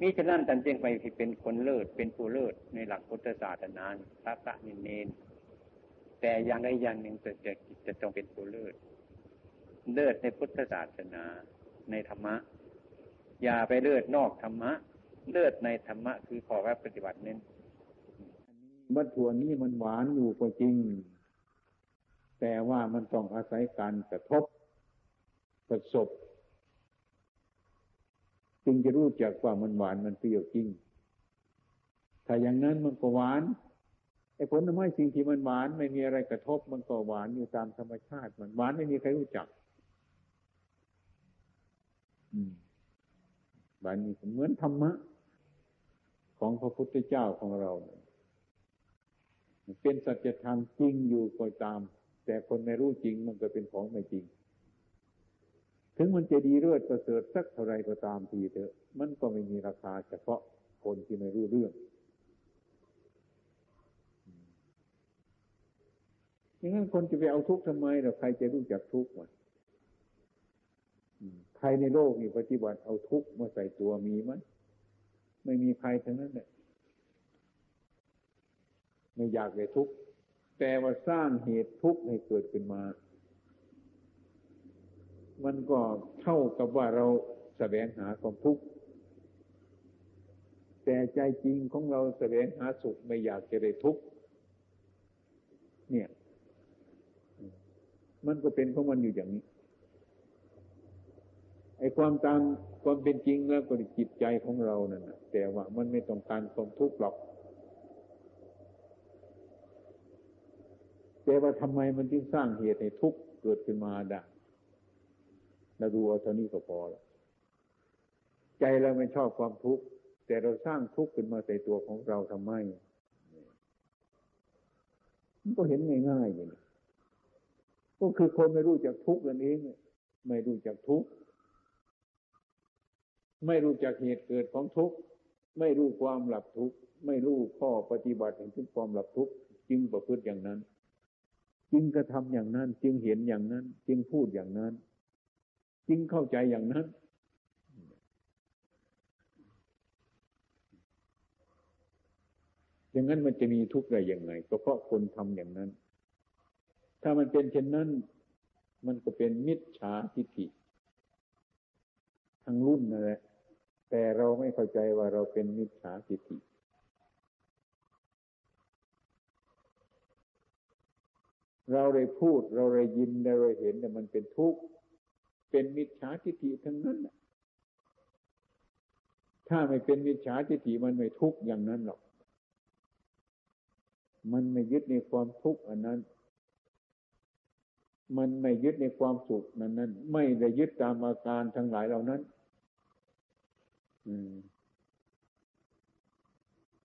[SPEAKER 1] มิฉะนั้นท่านจึงไปเป็นคนเลิศเป็นผู้เลิศในหลักพุทธศาสนาพระพระนินเนนแต่อย่างใดอย่างหนึ่งจะจะจะต้องเป็นผู้เลิศเลิศในพุทธศาสนาในธรรมะ อย่าไปเลิศนอกธรรมะ เลิศในธรรมะคือขอว่าปฏิบัติเน้น
[SPEAKER 2] วัตถุนี้มันหวานอยู่ก็จริง แต่ว่ามันต้องอาศัยการกระทบประสบ จึงจะรู้จักว่ามันหวานมันเปรี้ยวจริง ถ้าอย่างนั้นมันก็หวานไอ้ผลทำให้สิ่งที่มันหวานไม่มีอะไรกระทบ มันก็หวานอยู่ตามธรรมชาติ มันหวานไม่มีใครรู้จักหวานนี่เหมือนธรรมะ ของพระพุทธเจ้าของเรา เป็นสัจธรรมจริงอยู่ก็ตาม แต่คนไม่รู้จริงมันก็เป็นของไม่จริง ถึงมันจะดีเลิศประเสริฐสักเท่าไรก็ตามทีเถอะ มันก็ไม่มีราคาเฉพาะคนที่ไม่รู้เรื่องอย่างนั้นคนจะไปเอาทุกข์ทำไมเราใครจะรู้จักทุกข์วะใครในโลกนี่ปฏิบัติเอาทุกข์มาใส่ตัวมีไหมไม่มีใครทั้งนั้นเนี่ยไม่อยากเลยทุกข์ แต่ว่าสร้างเหตุทุกข์ให้เกิดขึ้นมา มันก็เท่ากับว่าเราแสวงหาความทุกข์แต่ใจจริงของเราแสวงหาสุขไม่อยากจะได้ทุกข์เนี่ย มันก็เป็นของมันอยู่อย่างนี้ไอ้ความตามความเป็นจริงแล้วก็จิตใจของเรานั่นนะแต่ว่ามันไม่ต้องการความทุกข์หรอก แต่ว่าทำไมมันจึงสร้างเหตุให้ทุกข์เกิดขึ้นมาได้เราดูเอาเท่านี้ก็พอแล้วใจเราไม่ชอบความทุกข์แต่เราสร้างทุกข์ขึ้นมาใส่ตัวของเราทำไมมันก็เห็นง่ายๆอย่างนี้ก็คือคนไม่รู้จักทุกข์นั่นเองไม่รู้จักทุกข์ไม่รู้จักเหตุเกิดของทุกข์ไม่รู้ความหลับทุกข์ไม่รู้ข้อปฏิบัติถึงความหลับทุกข์จึงประพฤติอย่างนั้น จึงกระทำอย่างนั้น จึงเห็นอย่างนั้น จึงพูดอย่างนั้น จึงเข้าใจอย่างนั้น อย่างนั้นมันจะมีทุกข์ได้ยังไงก็เพราะคนทำอย่างนั้น ถ้ามันเป็นเช่นนั้น มันก็เป็นมิจฉาทิฏฐิทั้งรุ่นนั่นแหละแต่เราไม่เข้าใจว่าเราเป็นมิจฉาทิฏฐิ เราได้พูดเราได้ยินเราได้เห็นแต่มันเป็นทุกข์เป็นมิจฉาทิฏฐิทั้งนั้นถ้าไม่เป็นมิจฉาทิฏฐิมันไม่ทุกข์อย่างนั้นหรอก มันไม่ยึดในความทุกข์อันนั้น มันไม่ยึดในความสุขนั้นนั้น ไม่ได้ยึดตามอาการทั้งหลายเหล่านั้นมั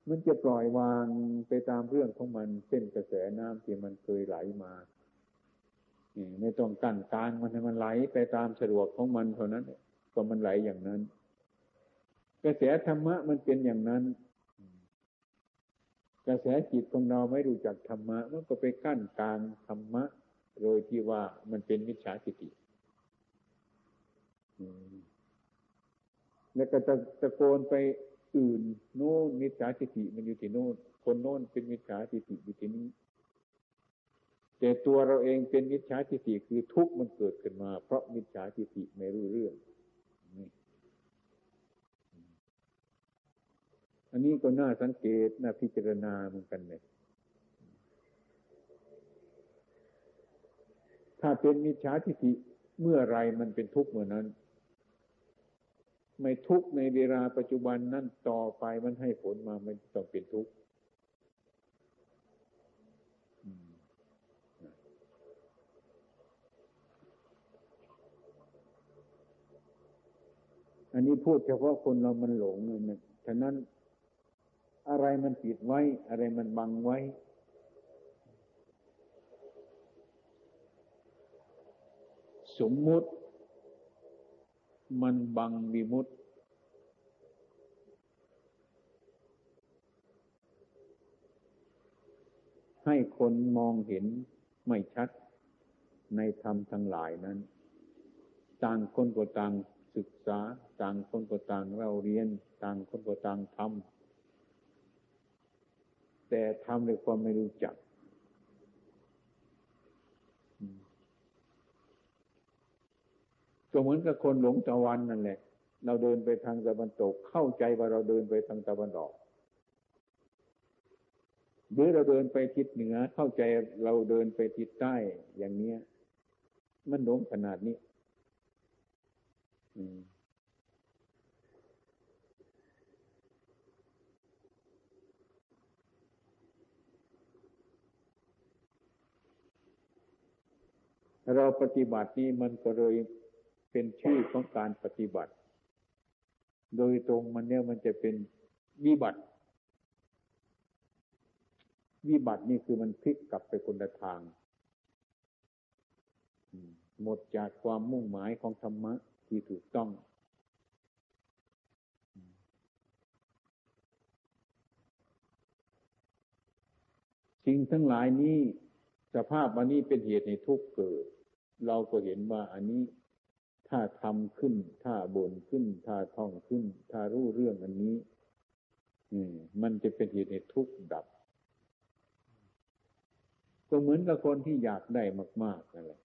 [SPEAKER 2] มันจะปล่อยวางไปตามเรื่องของมันเส้นกระแสน้ำที่มันเคยไหลมาไม่ต้องกั้นกลางมันให้มันไหลไปตามสะดวกของมันเท่านั้นก็มันไหลอย่างนั้น กระแสธรรมะมันเป็นอย่างนั้น กระแสจิตของเราไม่รู้จักธรรมะมันก็ไปกั้นกลางธรรมะ โดยที่ว่ามันเป็นมิจฉาทิฏฐิแล้วก็ตะตะโกนไป อื่นโน่นมิจฉาทิฏฐิมันอยู่ที่โน่นคนโน่นเป็นมิจฉาทิฏฐิอยู่ที่นี้แต่ตัวเราเองเป็นมิจฉาทิฏฐิคือทุกข์มันเกิดขึ้นมา เพราะมิจฉาทิฏฐิไม่รู้เรื่องอันนี้ก็น่าสังเกตน่าพิจารณาเหมือนกันเลยถ้าเป็นมิจฉาทิฏฐิเมื่อไรมันเป็นทุกข์เมื่อนั้น ไม่ทุกข์ในเวลาปัจจุบันนั้นต่อไปมันให้ผลมามันต้องเป็นทุกข์อันนี้พูดเฉพาะคนเรามันหลงนะฉะนั้นอะไรมันปิดไว้ อะไรมันบังไว้ สมมุติ มันบังวิมุตให้คนมองเห็นไม่ชัดในธรรมทั้งหลายนั้น ต่างคนก็ต่างศึกษา ต่างคนก็ต่างเราเรียน ต่างคนก็ต่างทำแต่ทำด้วยความไม่รู้จัก ก็เหมือนกับคนหลงตะวันนั่นแหละ เราเดินไปทางตะวันตก เข้าใจว่าเราเดินไปทางตะวันออก หรือเราเดินไปทิศเหนือ เข้าใจเราเดินไปทิศใต้อย่างเนี้ย มันหลงขนาดนี้เราปฏิบัตินี้มันก็เลย เป็นชื่อของการปฏิบัติ โดยตรงมันเนี่ยมันจะเป็นวิบัติ วิบัตินี่คือมันพลิกกลับไปคนละทาง หมดจากความมุ่งหมายของธรรมะที่ถูกต้องสิ่งทั้งหลายนี้ สภาพอันนี้เป็นเหตุในทุกเกิด เราก็เห็นว่าอันนี้ ถ้าทำขึ้น ถ้าบ่นขึ้น ถ้าท่องขึ้น ถ้ารู้เรื่องอันนี้อืมมันจะเป็นเหตุให้ทุกข์ดับ ก็เหมือนกับคนที่อยากได้มากๆนั่นแหละ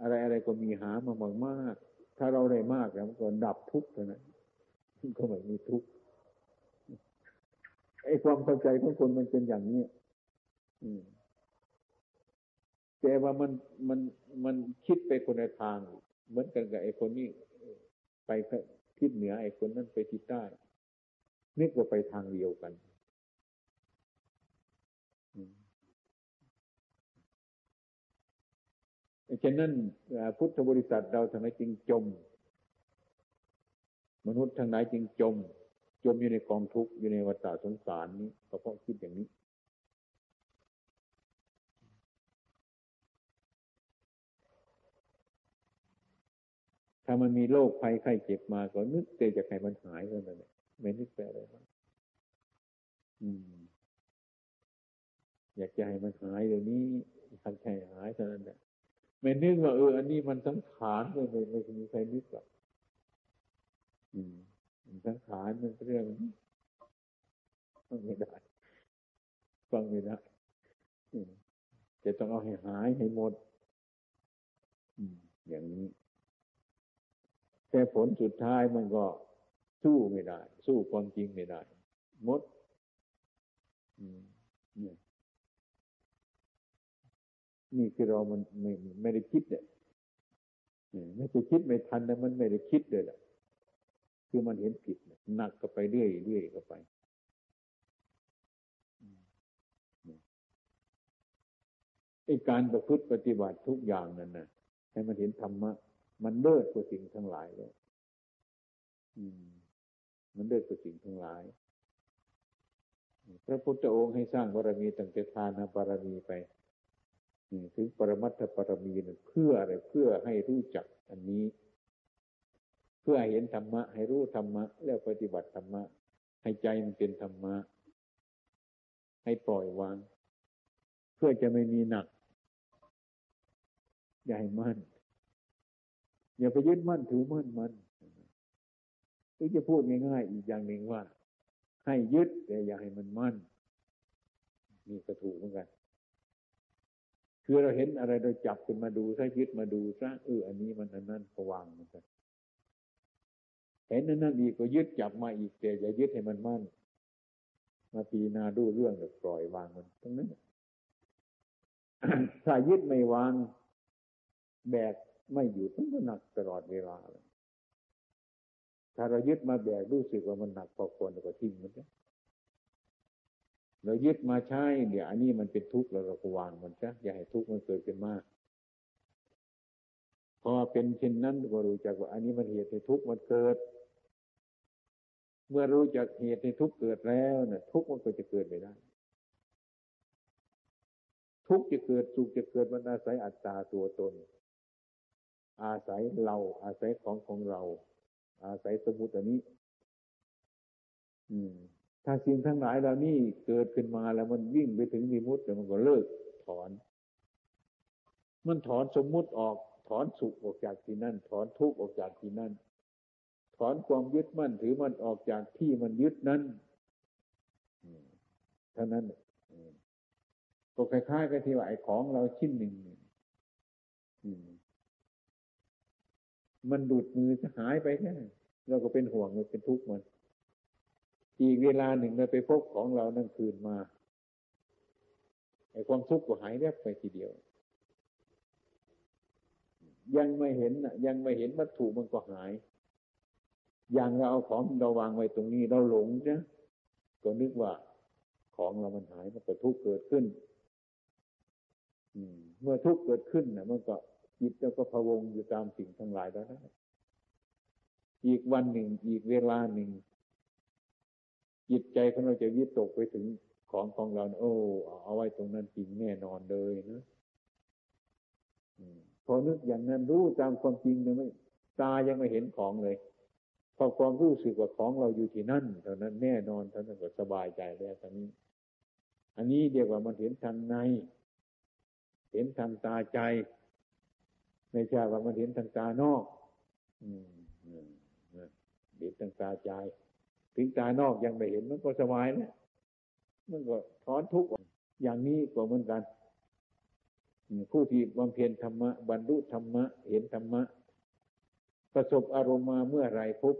[SPEAKER 2] อะไรอะไรก็มีหามามากๆถ้าเราได้มากแล้วมันก็ดับทุกข์เท่านั้นก็ไม่มีทุกข์ไอ้ความเข้าใจของคนมันเป็นอย่างนี้อืมแต่ว่ามันมันมันคิดไปคนละทาง เหมือนกันกับไอ้คนนี้ไปทิศเหนือไอ้คนนั้นไปทิศใต้นึกว่าไปทางเดียวกันฉะนั้นพุทธบริษัทเราทางไหนจึงจม มนุษย์ทางไหนจึงจม จมอยู่ในกองทุกข์อยู่ในวัฏสงสารนี้เพราะคิดอย่างนี้ามันมีโรคภัยไข้เจ็บมาก็นึกแต่จะให้มันหายเท่านั้นไม่นึกแต่อะไรมากอืม อยากจะให้มันหายเดี๋ยวนี้ทำแค่หายเท่านั้นแหละไม่นึกว่าเอออันนี้มันสังขารไม่ไม่ไม่มีใครนึกหรอกอืมสังขารมันเรื่องฟังไม่ได้ฟังไม่ได้จะต้องเอาให้หายให้หมดอืมอย่างนี้ แต่ผลสุดท้ายมันก็สู้ไม่ได้ สู้ความจริงไม่ได้มดนี่คือเรามันไม่ไม่ได้คิดเนี่ยไม่ได้คิดไม่ทันแต่มันไม่ได้คิดเลยแหละคือมันเห็นผิดหนักก็ไปเรื่อยเรื่อยก็ไปไอ้การประพฤติปฏิบัติทุกอย่างนั่นนะให้มันเห็นธรรมะ มันเลิศกว่าสิ่งทั้งหลายเลยมันเลิศกว่าสิ่งทั้งหลาย พระพุทธองค์ให้สร้างบารมีตั้งแต่ทานบารมีไปถึงปรมัตถบารมีเพื่ออะไรเพื่อให้รู้จักอันนี้ เพื่อเห็นธรรมะ ให้รู้ธรรมะ แล้วปฏิบัติธรรมะ ให้ใจมันเป็นธรรมะ ให้ปล่อยวาง เพื่อจะไม่มีหนัก อย่าให้มั่น อย่าไปยึดมั่นถือมั่นมันหรือจะพูดง่ายๆอีกอย่างหนึ่งว่า ให้ยึดแต่อย่าให้มันมั่นนี่ก็ถูกเหมือนกัน คือเราเห็นอะไรเราจับขึ้นมาดูซะยึดมาดูซะเอออันนี้มันอันนั้นก็วางเหมือนกันเห็นนั่นนั่นอีกก็ยึดจับมาอีกแต่อย่ายึดให้มันมั่น มาปีนาดูเรื่องแบบปล่อยวางมันตรงนั้นถ้ายึดไม่วาง แบก ไม่อยู่มันก็หนักตลอดเวลาเลยถ้าเรายึดมาแบกรู้สึกว่ามันหนักพอควรเราก็ทิ้งมันเรายึดมาใช้เดี๋ยวอันนี้มันเป็นทุกข์เราก็วางมันซะอย่าให้ทุกข์มันเกิดขึ้นมากพอเป็นเช่นนั้นก็รู้จักว่า อันนี้มันเหตุในทุกข์มันเกิด เมื่อรู้จักเหตุในทุกข์เกิดแล้วนะ่ะ ทุกข์มันก็จะเกิดไม่ได้ ทุกข์จะเกิดสุขจะเกิดมันอาศัยอัตตาตัวตน อาศัยเรา อาศัยของของเรา อาศัยสมุติอันนี้ อืม ถ้าสิ่งทั้งหลายเหล่านี้เกิดขึ้นมาแล้วมันวิ่งไปถึงมีมุติแล้วมันก็เลิกถอน มันถอนสมมุติออก ถอนสุขออกจากที่นั่น ถอนทุกข์ออกจากที่นั่น ถอนความยึดมั่นถือมันออกจากที่มันยึดนั้นเท่านั้นก็คล้ายๆกับที่ว่าไอ้ของเราชิ้นหนึ่งมั มันดูดมือจะหายไปแค่เราก็เป็นห่วงมันเป็นทุกข์มัน อีกเวลาหนึ่งเราไปพบของเรานั่นคืนมาไอ้ความทุกข์ก็หายแวบไปทีเดียว ยังไม่เห็นนะยังไม่เห็นวัตถุมันก็หาย อย่างเราเอาของเราวางไว้ตรงนี้เราหลงนะก็นึกว่าของเรามันหายมันก็ทุกข์เกิดขึ้นเมื่อทุกข์เกิดขึ้นนะมันก็ จิตแล้วก็พะวงอยู่ตามสิ่งทั้งหลายแล้วนะอีกวันหนึ่ง อีกเวลาหนึ่ง จิตใจของเราจะวิตกไปถึงของของเรา โอ้เอาไว้ตรงนั้นจริงแน่นอนเลยนะพอนึกอย่างนั้นรู้ตามความจริงเลยไม่ตายังไม่เห็นของเลย พอความรู้สึกว่าของเราอยู่ที่นั่นเท่านั้นแน่นอนเท่านั้นก็สบายใจแล้วตอนนี้ อันนี้เดียวว่ามันเห็นทางใน เห็นทางตาใจ ไม่ใช่ว่ามันเห็นทางตานอกเห็นทางตาใจ ถึงตานอกยังไม่เห็นมันก็สบายนะมันก็ถอนทุกข์อย่างนี้ก็เหมือนกันผู้ที่บำเพ็ญธรรมะบรรลุธรรมะ เห็นธรรมะ ประสบอารมณ์มาเมื่อไรปุ๊บ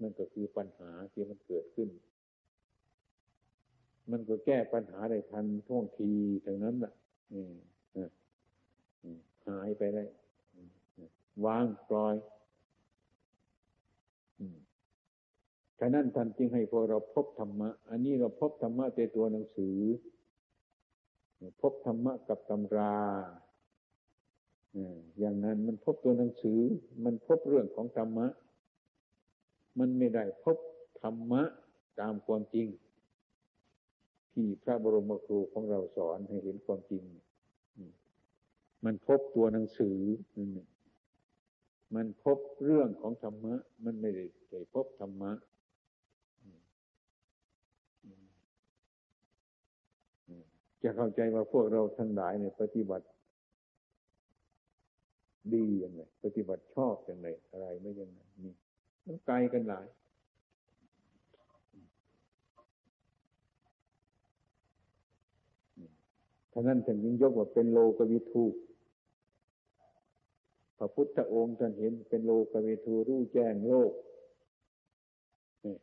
[SPEAKER 2] นั่นก็คือปัญหาที่มันเกิดขึ้น มันก็แก้ปัญหาได้ทันท่วงทีทั้งนั้นแหละหายไปได้ วางปล่อยฉะนั้นท่านจึงให้พวกเราพบธรรมะ อันนี้เราพบธรรมะในตัวหนังสือ พบธรรมะกับตำราอย่างนั้นมันพบตัวหนังสือ มันพบเรื่องของธรรมะ มันไม่ได้พบธรรมะตามความจริง ที่พระบรมครูของเราสอนให้เห็นความจริง มันพบตัวหนังสือ มันพบเรื่องของธรรมะ มันไม่ได้ไปพบธรรมะจะเข้าใจว่าพวกเราทั้งหลายเนี่ยปฏิบัติ ดีอย่างไรปฏิบัติชอบอย่างไรอะไรไม่ยังไงนี่มันไกลกันหลายท่านั้นท่านยิ่งยกว่าเป็นโลกวิทู พระพุทธองค์ท่านเห็นเป็นโลกวิทูรู้แจ้งโลกนี่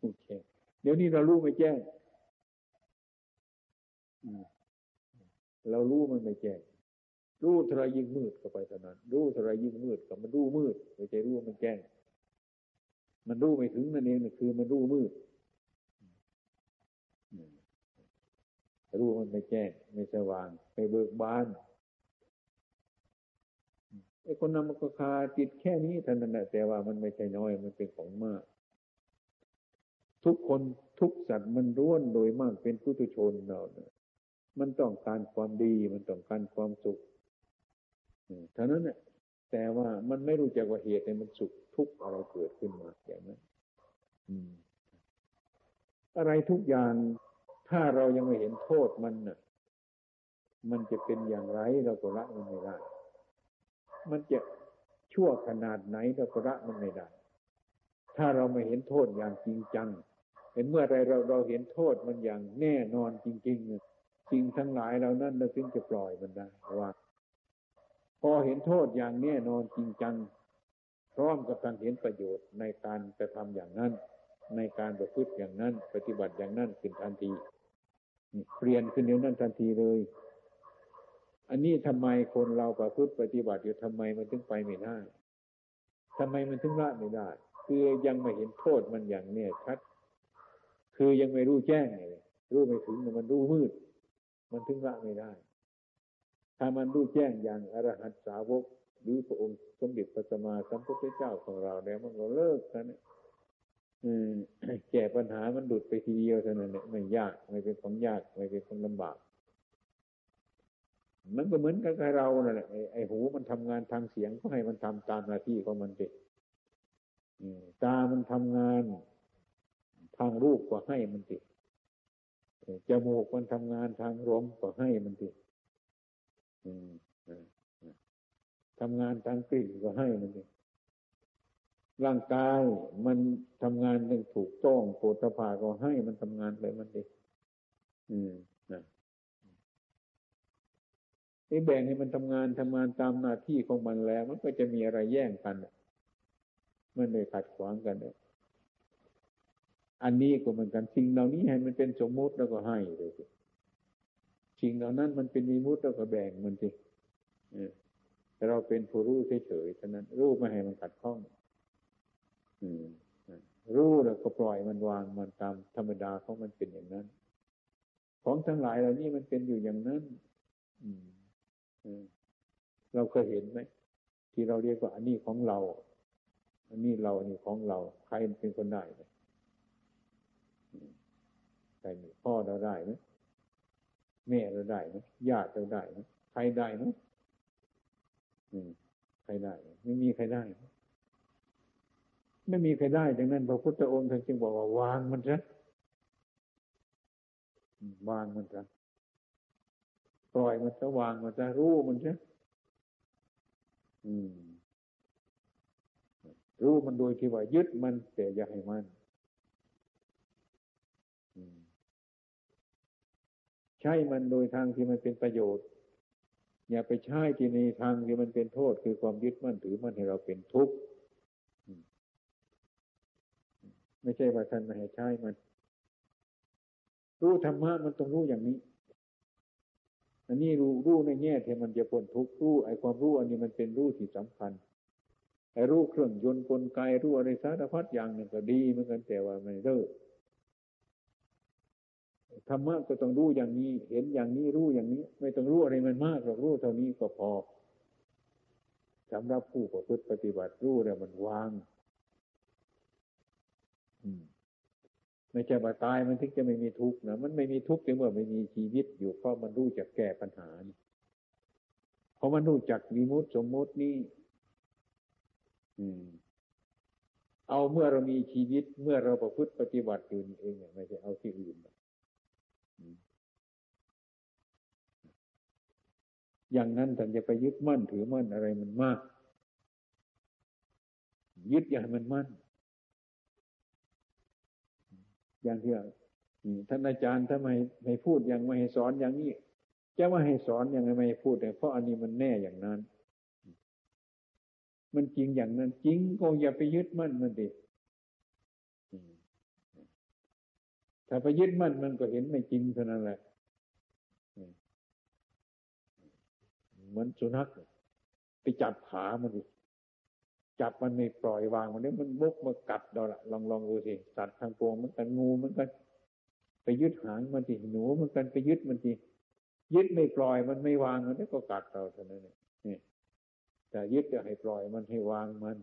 [SPEAKER 2] รู้แจ้งเดี๋ยวนี้เรารู้ไม่แจ้งเรารู้มันไม่แจ้งรู้ทรายยิ่งมืดก็ไปเท่านั้น รู้ทรายยิ่งมืดก็มันรู้มืดไม่ใช่รู้มันแจ้ง มันรู้ไม่ถึงนั่นเองคือมันรู้มืดรู้มันไม่แจ้ง ไม่สว่าง ไม่เบิกบาน ไอ้คนนำมันก็คาจิตแค่นี้ท่านั้นแหละแต่ว่ามันไม่ใช่น้อยมันเป็นของมาก ทุกคนทุกสัตว์มันร้วนโดยมากเป็นผู้ตุชนเราเนี่ยมันต้องการความดีมันต้องการความสุขเท่านั้นแหละแต่ว่ามันไม่รู้จักว่าเหตุในมันสุขทุกอะไรเกิดขึ้นมาอย่างนั้นอะไรทุกอย่าง ถ้าเรายังไม่เห็นโทษมันน่ะ มันจะเป็นอย่างไรเราก็ละมันไม่ได้ มันจะชั่วขนาดไหนเราก็ละมันไม่ได้ ถ้าเราไม่เห็นโทษอย่างจริงจังเห็นเมื่อไรเราเราเห็นโทษมันอย่างแน่นอนจริงๆสิ่งทั้งหลายเรานั้นเราถึงจะปล่อยมันได้ว่าพอเห็นโทษอย่างแน่นอนจริงจังพร้อมกับการเห็นประโยชน์ในการกระทำอย่างนั้น ในการประพฤติอย่างนั้น ปฏิบัติอย่างนั้นขึ้นทันทีเปลี่ยนขึ้นเดี๋ยวนั้นทันทีเลย อันนี้ทำไมคนเราประพฤติปฏิบัติอยู่ทำไมมันถึงไปไม่ได้ทำไมมันถึงละไม่ได้ คือยังไม่เห็นโทษมันอย่างเนี่ยชัด คือยังไม่รู้แจ้งเลยรู้ไม่ถึงมันรู้มืด มันถึงละไม่ได้ ถ้ามันรู้แจ้งอย่างอรหัตสาวกหรือพระองค์สมเด็จพระสัมมาสัมพุทธเจ้าของเราแล้วมันก็เลิกกันแก้ปัญหามันดุดไปทีเดียวเท่านั้นเนี่ยไม่ยากไม่เป็นของยากไม่เป็นของลำบาก มันก็เหมือนกับเรานั่นแหละไอ้หูมันทำงานทางเสียงก็ให้มันทำตามหน้าที่ของมันสิตามันทำงานทางรูปก็ให้มันสิจมูกมันทำงานทางลมก็ให้มันดิทำงานทางกลิ่นก็ให้มันดิร่างกายมันทำงานยังถูกต้องโปรดภาก็ให้มันทำงานไปมันดีอืม นี่แบ่งให้มันทำงานทำงานตามหน้าที่ของมันแล้ว มันก็จะมีอะไรแย่งกันมันเลยขัดขวางกันเนี่ยอันนี้ก็เหมือนกันสิ่งเหล่านี้ให้มันเป็นสมมุติแล้วก็ให้เลยสิสิ่งเหล่านั้นมันเป็นมีมุติแล้วก็แบ่งมันสิแต่เราเป็นผู้รู้เฉยๆเท่านั้น รู้ไม่ให้มันขัดข้องรู้แล้วก็ปล่อยมันวางมันตามธรรมดาของมันเป็นอย่างนั้น ของทั้งหลายเหล่านี้มันเป็นอยู่อย่างนั้น เราเคยเห็นไหมที่เราเรียกว่าอันนี้ของเรา อันนี้เราอันนี้ของเรา ใครเป็นคนได้ไหมใครพ่อเราได้ไหมแม่เราได้ไหมญาติเราได้ไหมใครได้ไหมใครได้ ไม่มีใครได้ ไม่มีใครได้ดังนั้นพระพุทธองค์ท่านจึงบอกว่าวางมันซะวางมันซะ ปล่อยมันซะวางมันซะรู้มันซะรู้มันโดยที่ว่ายึดมันแต่อย่าให้มันใช้มันโดยทางที่มันเป็นประโยชน์ อย่าไปใช้ที่ในทางที่มันเป็นโทษ คือความยึดมั่นถือมันให้เราเป็นทุกข์ไม่ใช่ว่าท่านไม่ให้ใช้มัน รู้ธรรมะมันต้องรู้อย่างนี้ อันนี้รู้รู้ในแง่ที่มันจะพ้นทุกข์รู้ไอ้ความรู้อันนี้มันเป็นรู้ที่สำคัญไอ้รู้เครื่องยนต์กลไกรู้อะไรสารพัดอย่างหนึ่งก็ดีเหมือนกันแต่ว่ามันเลิกธรรมะก็ต้องรู้อย่างนี้ เห็นอย่างนี้รู้อย่างนี้ ไม่ต้องรู้อะไรมันมากหรอกรู้เท่านี้ก็พอสำหรับผู้ประพฤติปฏิบัติรู้แล้วมันวาง ไม่ใช่ว่าตายมันถึงจะไม่มีทุกข์นะมันไม่มีทุกข์เมื่อไม่มีชีวิตอยู่เพราะมันรู้จักแก้ปัญหาเพราะมันรู้จักมีมุตสมมุตินี่เอาเมื่อเรามีชีวิตเมื่อเราประพฤติปฏิบัติอยู่เองไม่ใช่เอาที่อื่นอย่างนั้นท่านจะไปยึดมั่นถือมั่นอะไรมันมาก ยึดอย่างมันมั่น อย่างที่ท่านอาจารย์ทำไมไม่พูดอย่างไม่ให้สอนอย่างนี้จะว่าให้สอนอย่างไรไม่ให้พูดเพราะอันนี้มันแน่อย่างนั้น มันจริงอย่างนั้น จริงก็อย่าไปยึดมั่นมันดิถ้าไปยึดมั่นมันก็เห็นไม่จริงเท่านั้นแหละเหมือนสุนัขไปจับขามันดิ จับมันไม่ปล่อยวางมันเนี่ยมันบุกมากัดเราละลองลองดูสิสัตว์ทางปวงมันกันงูมันกัน ไปยึดหางมันทีหนูมันกันไปยึดมันทียึดไม่ปล่อยมันไม่วางมันนี่ก็กัดเราเท่านั้นนี่แต่ยึดจะให้ปล่อยมันให้วางมัน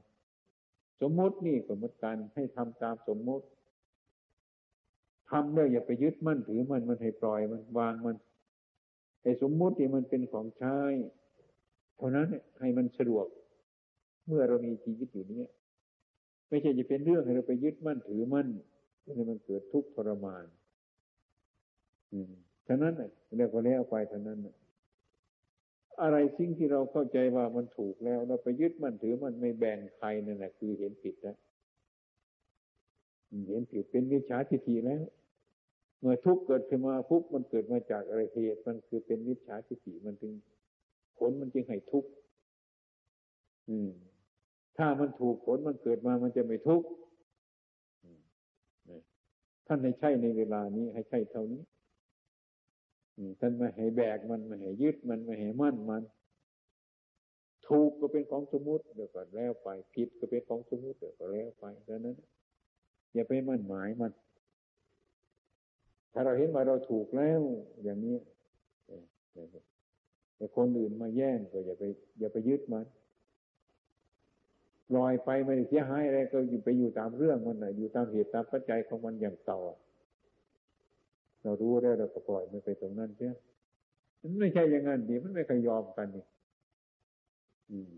[SPEAKER 2] สมมตินี่สมมติการให้ทำตามสมมติทำด้วยอย่าไปยึดมั่นถือมันมันให้ปล่อยมันวางมันไอ้สมมุติที่มันเป็นของใช้เท่านั้นให้มันสะดวก เมื่อเรามีชีวิตอยู่นี้ไม่ใช่จะเป็นเรื่องให้เราไปยึดมั่นถือมั่นให้มันเกิดทุกข์ทรมาน อืมท่านั้นเรียกว่าแล้วไปเท่านั้นอะไรสิ่งที่เราเข้าใจว่ามันถูกแล้ว เราไปยึดมั่นถือมันไม่แบ่งใครนั่นแหละคือเห็นผิดแล้วเห็นผิดเป็นวิชาทิฏฐิแล้ว เมื่อทุกข์เกิดขึ้นมาทุกข์มันเกิดมาจากอะไรเหตุมันคือเป็นวิชาทิฏฐิมันถึงผลมันจึงให้ทุกข์อืม ถ้ามันถูกผลมันเกิดมามันจะไม่ทุกข์ท่านให้ใช่ในเวลานี้ ให้ใช่เท่านี้ท่านไม่ให้แบกมันไม่ให้ยึดมันไม่ให้มั่นมัน ถูกก็เป็นของสมมุติเดี๋ยวก็แล้วไปผิดก็เป็นของสมมุติเดี๋ยวก็แล้วไปดังนั้น อย่าไปมั่นหมายมัน ถ้าเราเห็นว่าเราถูกแล้ว อย่างนี้แต่คนอื่นมาแย่งก็อย่าไป อย่าไปยึดมัน ลอยไปไม่ได้เสียหายอะไรก็อยู่ไปอยู่ตามเรื่องมันนะอยู่ตามเหตุตามปัจจัยของมันอย่างต่อ เรารู้แล้วเราก็ปล่อยมันไปตรงนั้นเช่มันไม่ใช่อย่างนั้นดีมันไม่เคยยอมกันนี่อืม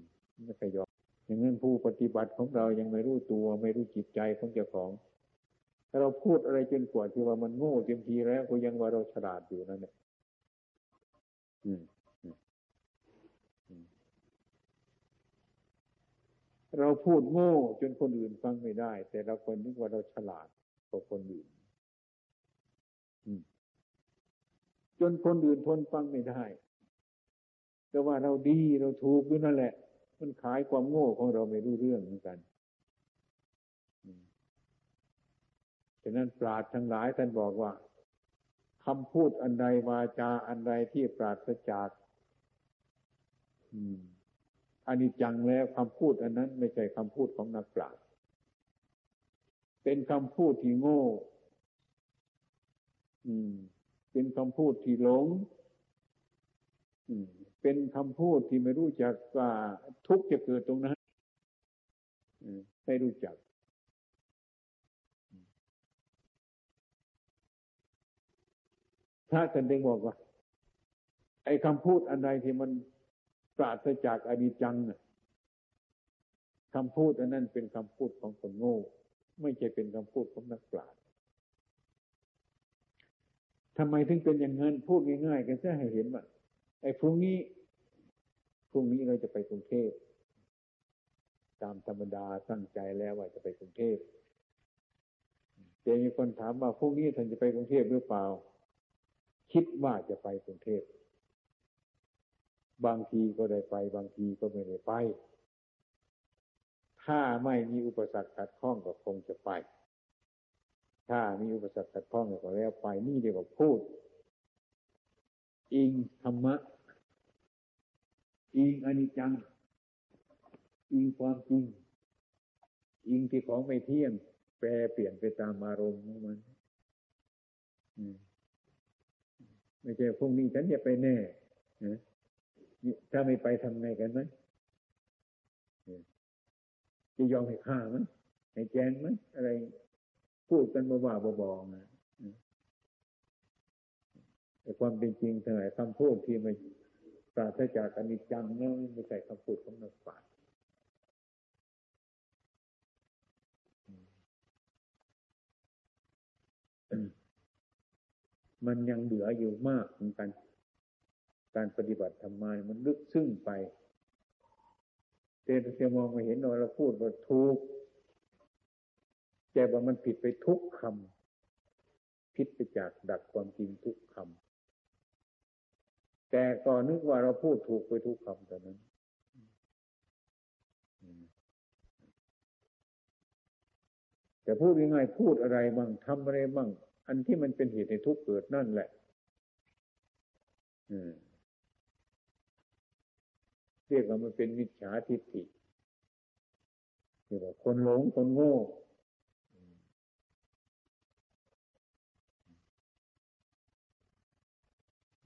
[SPEAKER 2] ไม่เคยยอม อย่างนั้นผู้ปฏิบัติของเรายังไม่รู้ตัว ไม่รู้จิตใจของเจ้าของถ้าเราพูดอะไรจนกว่าที่ว่ามันโง่เต็มทีแล้วก็ยังว่าเราฉลาดอยู่นั่นแหละอืม เราพูดโง่จนคนอื่นฟังไม่ได้ แต่เราคนนึกว่าเราฉลาดกว่าคนอื่นจนคนอื่นทนฟังไม่ได้แต่ว่าเราดีเราถูกด้วยนั่นแหละ มันขายความโง่ของเราไม่รู้เรื่องเหมือนกันฉะนั้นปราดทั้งหลายท่านบอกว่าคำพูดอันใดวาจาอันใดที่ปราศจากอั นนี้จังแล้วคำพูดอันนั้นไม่ใช่คำพูดของนักปราชญ์เป็นคำพูดที่โง่ อืม เป็นคำพูดที่หลง อืม เป็นคำพูดที่ไม่รู้จักว่าทุกข์จะเกิดตรงนั้นให้รู้จักพระท่านได้บอกว่า ไอ้คำพูดอันใดที่มัน ปราศจากอดีจังนะคำพูดอันนั้นเป็นคำพูดของคนโง่ ไม่ใช่เป็นคำพูดของนักปราชญ์ทำไมถึงเป็นอย่างนั้นพูดง่ายๆ กันซะให้เห็นว่าไอ้พรุ่งนี้พรุ่งนี้เราจะไปกรุงเทพตามธรรมดาตั้งใจแล้วว่าจะไปกรุงเทพแต่มีคนถามว่าพรุ่งนี้ท่านจะไปกรุงเทพหรือเปล่า คิดว่าจะไปกรุงเทพ บางทีก็ได้ไป บางทีก็ไม่ได้ไป ถ้าไม่มีอุปสรรคขัดข้องก็คงจะไป ถ้ามีอุปสรรคขัดข้องก็แล้วไปนี่เดียวกับพูด อิงธรรมะ อิงอนิจจัง อิงความจริง อิงที่ของไม่เที่ยง แปรเปลี่ยนไปตามอารมณ์ของมันไม่ใช่พรุ่งนี้ฉันจะไปแน่ ถ้าไม่ไปทำไงกันไหมจะยอมให้ฆ่าไหมให้แจงไหมอะไร พูดกันบ้าๆบอๆนะแต่ความเป็นจริงทั้งหลายคำพูดที่มันปราศจากอนิจจังนั่นไม่ใช่คำพูดของนักปราชญ์มันยังเหลืออยู่มากเหมือนกัน การปฏิบัติธรรมามันลึกซึ้งไปเตเสียมองมาเห็นเราพูดว่าถูกแต่ว่ามันผิดไปทุกคำผิดไปจากดักความจริงทุกคำแต่ก็นึกว่าเราพูดถูกไปทุกคำแต่นั้นแต่พูดยังไงพูดอะไรบ้างทำอะไรบ้างอันที่มันเป็นเหตุให้ทุกเกิดนั่นแหละ เรียกว่ามันเป็นมิจฉาทิฏฐิเรียกว่าคนหลงคนโง่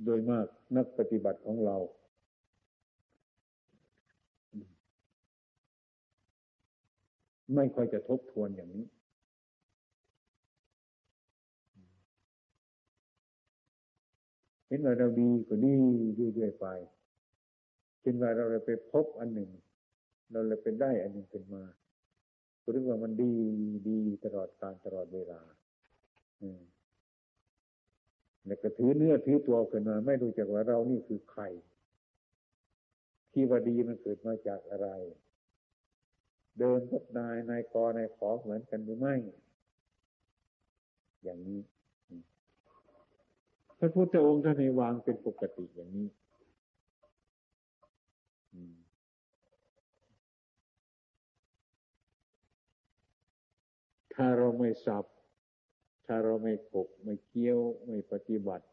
[SPEAKER 2] โดยมากนักปฏิบัติของเรา ไม่ค่อยจะทบทวนอย่างนี้ เห็นว่าเราดีก็ดีเรื่อยๆไป เห็นว่าเราเลยไปพบอันหนึ่ง เราเลยเป็นได้อันหนึ่งเป็นมาเรียกว่ามันดีดีตลอดการตลอดเวลา อืมแล้วก็ถือเนื้อถือตัวขึ้นมา ไม่รู้จักว่าเรานี่คือใคร ที่ว่าดีมันเกิดมาจากอะไร เดินกับนายนายกนายขอเหมือนกันหรือไม่ อย่างนี้พระพุทธองค์ท่านให้วางเป็นปกติอย่างนี้ ถ้าเราไม่สับ ถ้าเราไม่ขบไม่เคี้ยวไม่ปฏิบัติ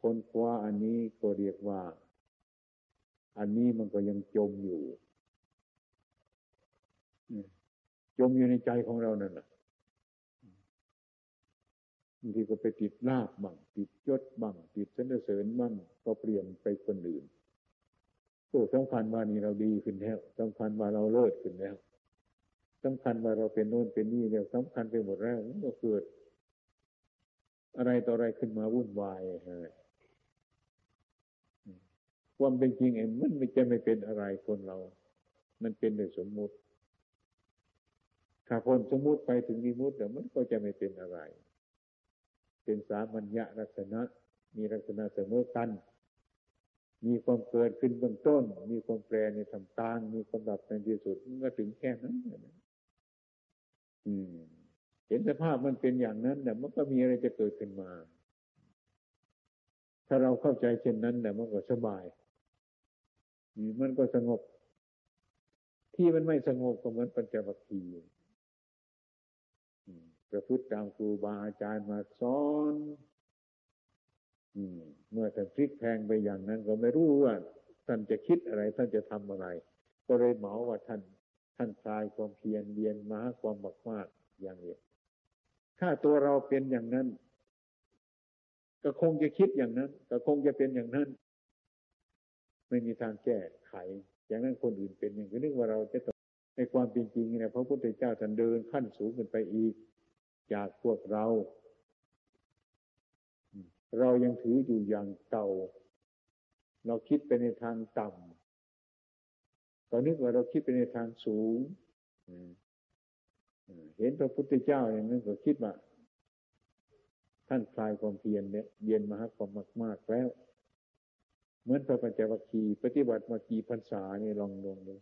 [SPEAKER 2] คนคว้าอันนี้ก็เรียกว่า อันนี้มันก็ยังจมอยู่จมอยู่ในใจของเรานั่นแหละบางทีก็ไปติดลาบบ้างติดยศบ้างติดสนเสริญบ้างก็เปลี่ยนไปคนอื่นโอ้สำคัญว่านี่เราดีขึ้นแล้วสำคัญว่าเราเลิศขึ้นแล้ว สำคัญว่าเราเป็นโน่นเป็นนี่แล้วสำคัญไปหมดแล้วมันก็เกิด อะไรต่ออะไรขึ้นมาวุ่นวายฮะความเป็นจริงเองมันไม่จะไม่เป็นอะไรคนเรา มันเป็นแต่สมมุติ ถ้าคนสมมุติไปถึงมีมุติแต่มันก็จะไม่เป็นอะไร เป็นสามัญญาลักษณะ มีลักษณะเสมอกัน มีความเกิดขึ้นเบื้องต้น มีความแปรในทำกลางมีความดับในที่สุดมันก็ถึงแค่นั้น เห็นสภาพมันเป็นอย่างนั้นเนี่ยมันก็มีอะไรจะเกิดขึ้นมา ถ้าเราเข้าใจเช่นนั้นเนี่ยมันก็สบายมันก็สงบ ที่มันไม่สงบก็เหมือนปัญจวัคคีย์ประพฤติตามครูบาอาจารย์มาสอนเมื่อท่านพลิกแพงไปอย่างนั้น ก็ไม่รู้ว่าท่านจะคิดอะไร ท่านจะทำอะไร ก็เลยเหมาว่าท่าน ท่านคลายความเพียรเรียนมาความมากมากอย่างเดียวถ้าตัวเราเป็นอย่างนั้น ก็คงจะคิดอย่างนั้น ก็คงจะเป็นอย่างนั้น ไม่มีทางแก้ไข อย่างนั้นคนอื่นเป็นอย่างนี้นึกว่าเราจะต้องในความเป็นจริงเนี่ยพระพุทธเจ้าท่านเดินขั้นสูงขึ้นไปอีก จากพวกเรา เรายังถืออยู่อย่างเก่าเราคิดไปในทางต่ำ ตอนนี้ว่าเราคิดไปในทางสูงเห็นพระพุทธเจ้าอย่างนั้นก็คิดว่าท่านคลายความเพียรเนี่ยเย็นมาหาความมากๆแล้ว เหมือนพระปัญจวัคคีย์ปฏิบัติมากี่พรรษาเนี่ยลองลงดู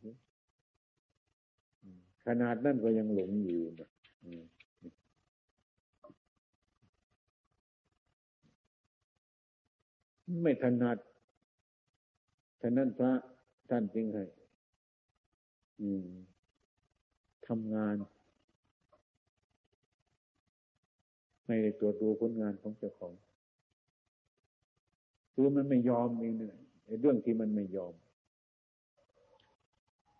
[SPEAKER 2] ขนาดนั้นก็ยังหลงอยู่นะไม่ถนัดฉะนั้นพระท่านจึงให้ ทำงานไม่ได้ตรวจดูผลงานของเจ้าของคือมันไม่ยอมเองเนี่ยเรื่องที่มันไม่ยอม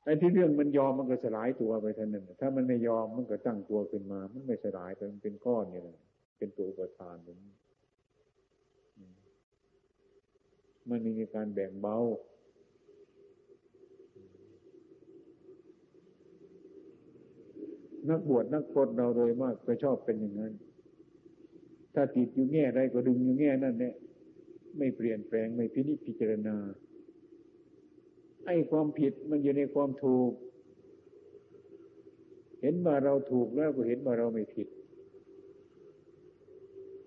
[SPEAKER 2] ไอ้ที่เรื่องมันยอมมันก็สลายตัวไปทันหนึ่งถ้ามันไม่ยอมมันก็ตั้งตัวขึ้นมา มันไม่สลายไปมันเป็นก้อนเนี่ยเป็นตัวอุปทานอย่างนี้มันมีการแบ่งเบา นักบวชนักพรตเราโดยมากก็ชอบเป็นอย่างนั้น ถ้าติดอยู่แง่ใดก็ดึงอยู่แง่นั่นเนี่ยไม่เปลี่ยนแปลงไม่พินิจพิจารณา ไอ้ความผิดมันอยู่ในความถูก เห็นว่าเราถูกแล้วก็เห็นว่าเราไม่ผิด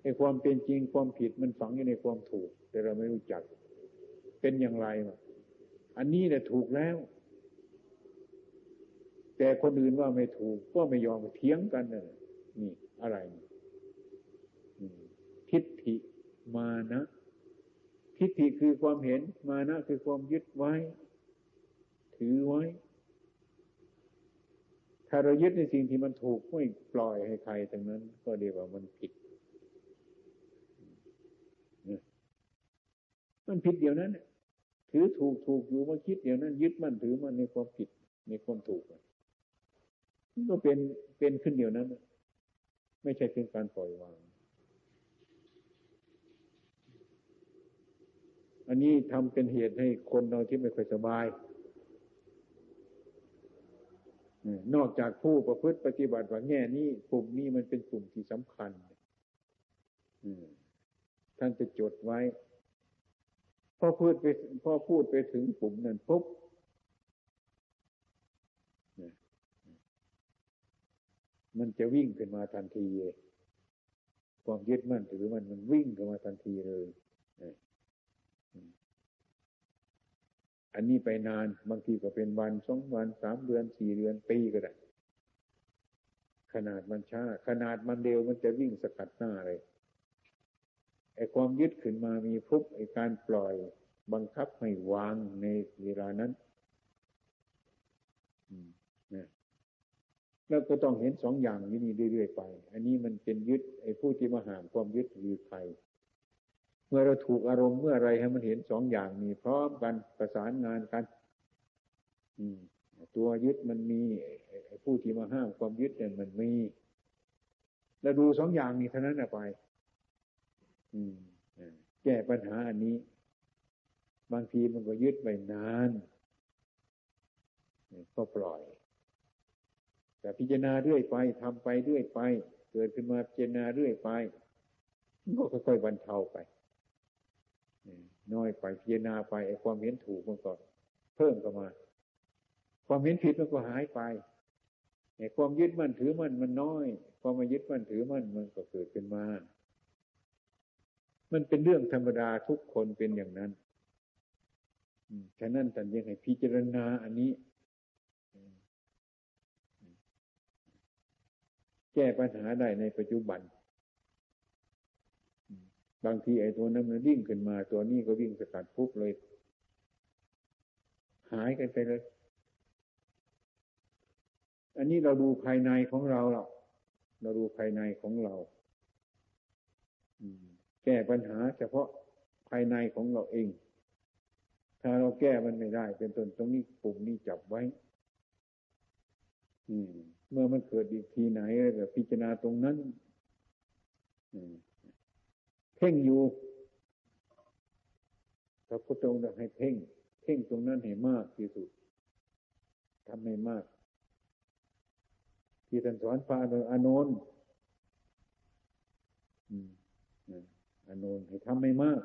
[SPEAKER 2] ไอ้ความเป็นจริงความผิดมันฝังอยู่ในความถูก แต่เราไม่รู้จัก เป็นอย่างไรอันนี้เนี่ยถูกแล้ว แต่คนอื่นว่าไม่ถูก ก็ไม่ยอมเถียงกันเลยนี่อะไรทิฏฐิมานะทิฏฐิคือความเห็นมานะคือความยึดไว้ ถือไว้ ถ้าเรายึดในสิ่งที่มันถูกไม่ปล่อยให้ใครทั้งนั้น ก็เดียกว่ามันผิดมันผิดเดียวนั้นถือถูกถูกอยู่มาคิดอย่างนั้น ยึดมั่นถือมันในความผิดในความถูกมัน ก็เป็นเป็นขึ้นเดียวนั้น ไม่ใช่เป็นการปล่อยวาง อันนี้ทำเป็นเหตุให้คนเราที่ไม่ค่อยสบาย นอกจากผู้ประพฤติปฏิบัติว่าแง่นี้กลุ่มนี้มันเป็นกลุ่มที่สำคัญท่านจะจดไว้พอพูดไปพอพูดไปถึงปุ่มนั้นปุ๊บ มันจะวิ่งขึ้นมาทันที ความยึดมั่นถือมันมันวิ่งขึ้นมาทันทีเลยอันนี้ไปนานบางทีก็เป็นวันสองวันสามเดือนสี่เดือนปีก็ได้ ขนาดมันช้า ขนาดมันเร็วมันจะวิ่งสกัดหน้าเลยไอ้ความยึดขึ้นมามีพุบไอ้การปล่อยบังคับให้วางในเวลานั้นนะ แล้วก็ต้องเห็นสองอย่างนี้นี่เรื่อยๆไป อันนี้มันเป็นยึดไอ้ผู้ที่มาหางความยึดคือใคร เมื่อเราถูกอารมณ์เมื่อไรให้มันเห็นสองอย่างนี้พร้อมกันประสานงานกัน อืม ตัวยึดมันมีไอ้ผู้ที่มาห้ามความยึดเนี่ยมันมี แล้วดูสองอย่างนี้เท่านั้นไปแก้ปัญหาอันนี้ บางทีมันก็ยึดไปนานก็ปล่อย แต่พิจารณาเรื่อยไปทำไปเรื่อยไป เกิดขึ้นมาพิจารณาเรื่อยไปก็ค่อยๆบรรเทาไปน้อยไปพิจารณาไปไอ้ความเห็นถูกมันก็เพิ่มเข้ามา ความเห็นผิดมันก็หายไปไอ้ความยึดมั่นถือมั่นมันน้อย ความมายึดมั่นถือมั่นมันก็เกิดขึ้นมา มันเป็นเรื่องธรรมดาทุกคนเป็นอย่างนั้นฉะนั้นท่านยังให้พิจารณาอันนี้ แก้ปัญหาได้ในปัจจุบัน บางทีไอ้ตัวนั้นมันวิ่งขึ้นมา ตัวนี้ก็วิ่งสกัดปุ๊บเลย หายกันไปเลย อันนี้เราดูภายในของเราเราเราดูภายในของเราแก้ปัญหาเฉพาะภายในของเราเอง ถ้าเราแก้มันไม่ได้ เป็นต้นตรงนี้ปุ่มนี้จับไว้ เมื่อมันเกิดอีกทีไหนก็พิจารณาตรงนั้นเพ่งอยู่พระพุทธองค์ให้เพ่ง เพ่งตรงนั้นให้มากที่สุดทำให้มาก ที่ท่านสอนพระอานนท์อานนท์ให้ทำไม่มาก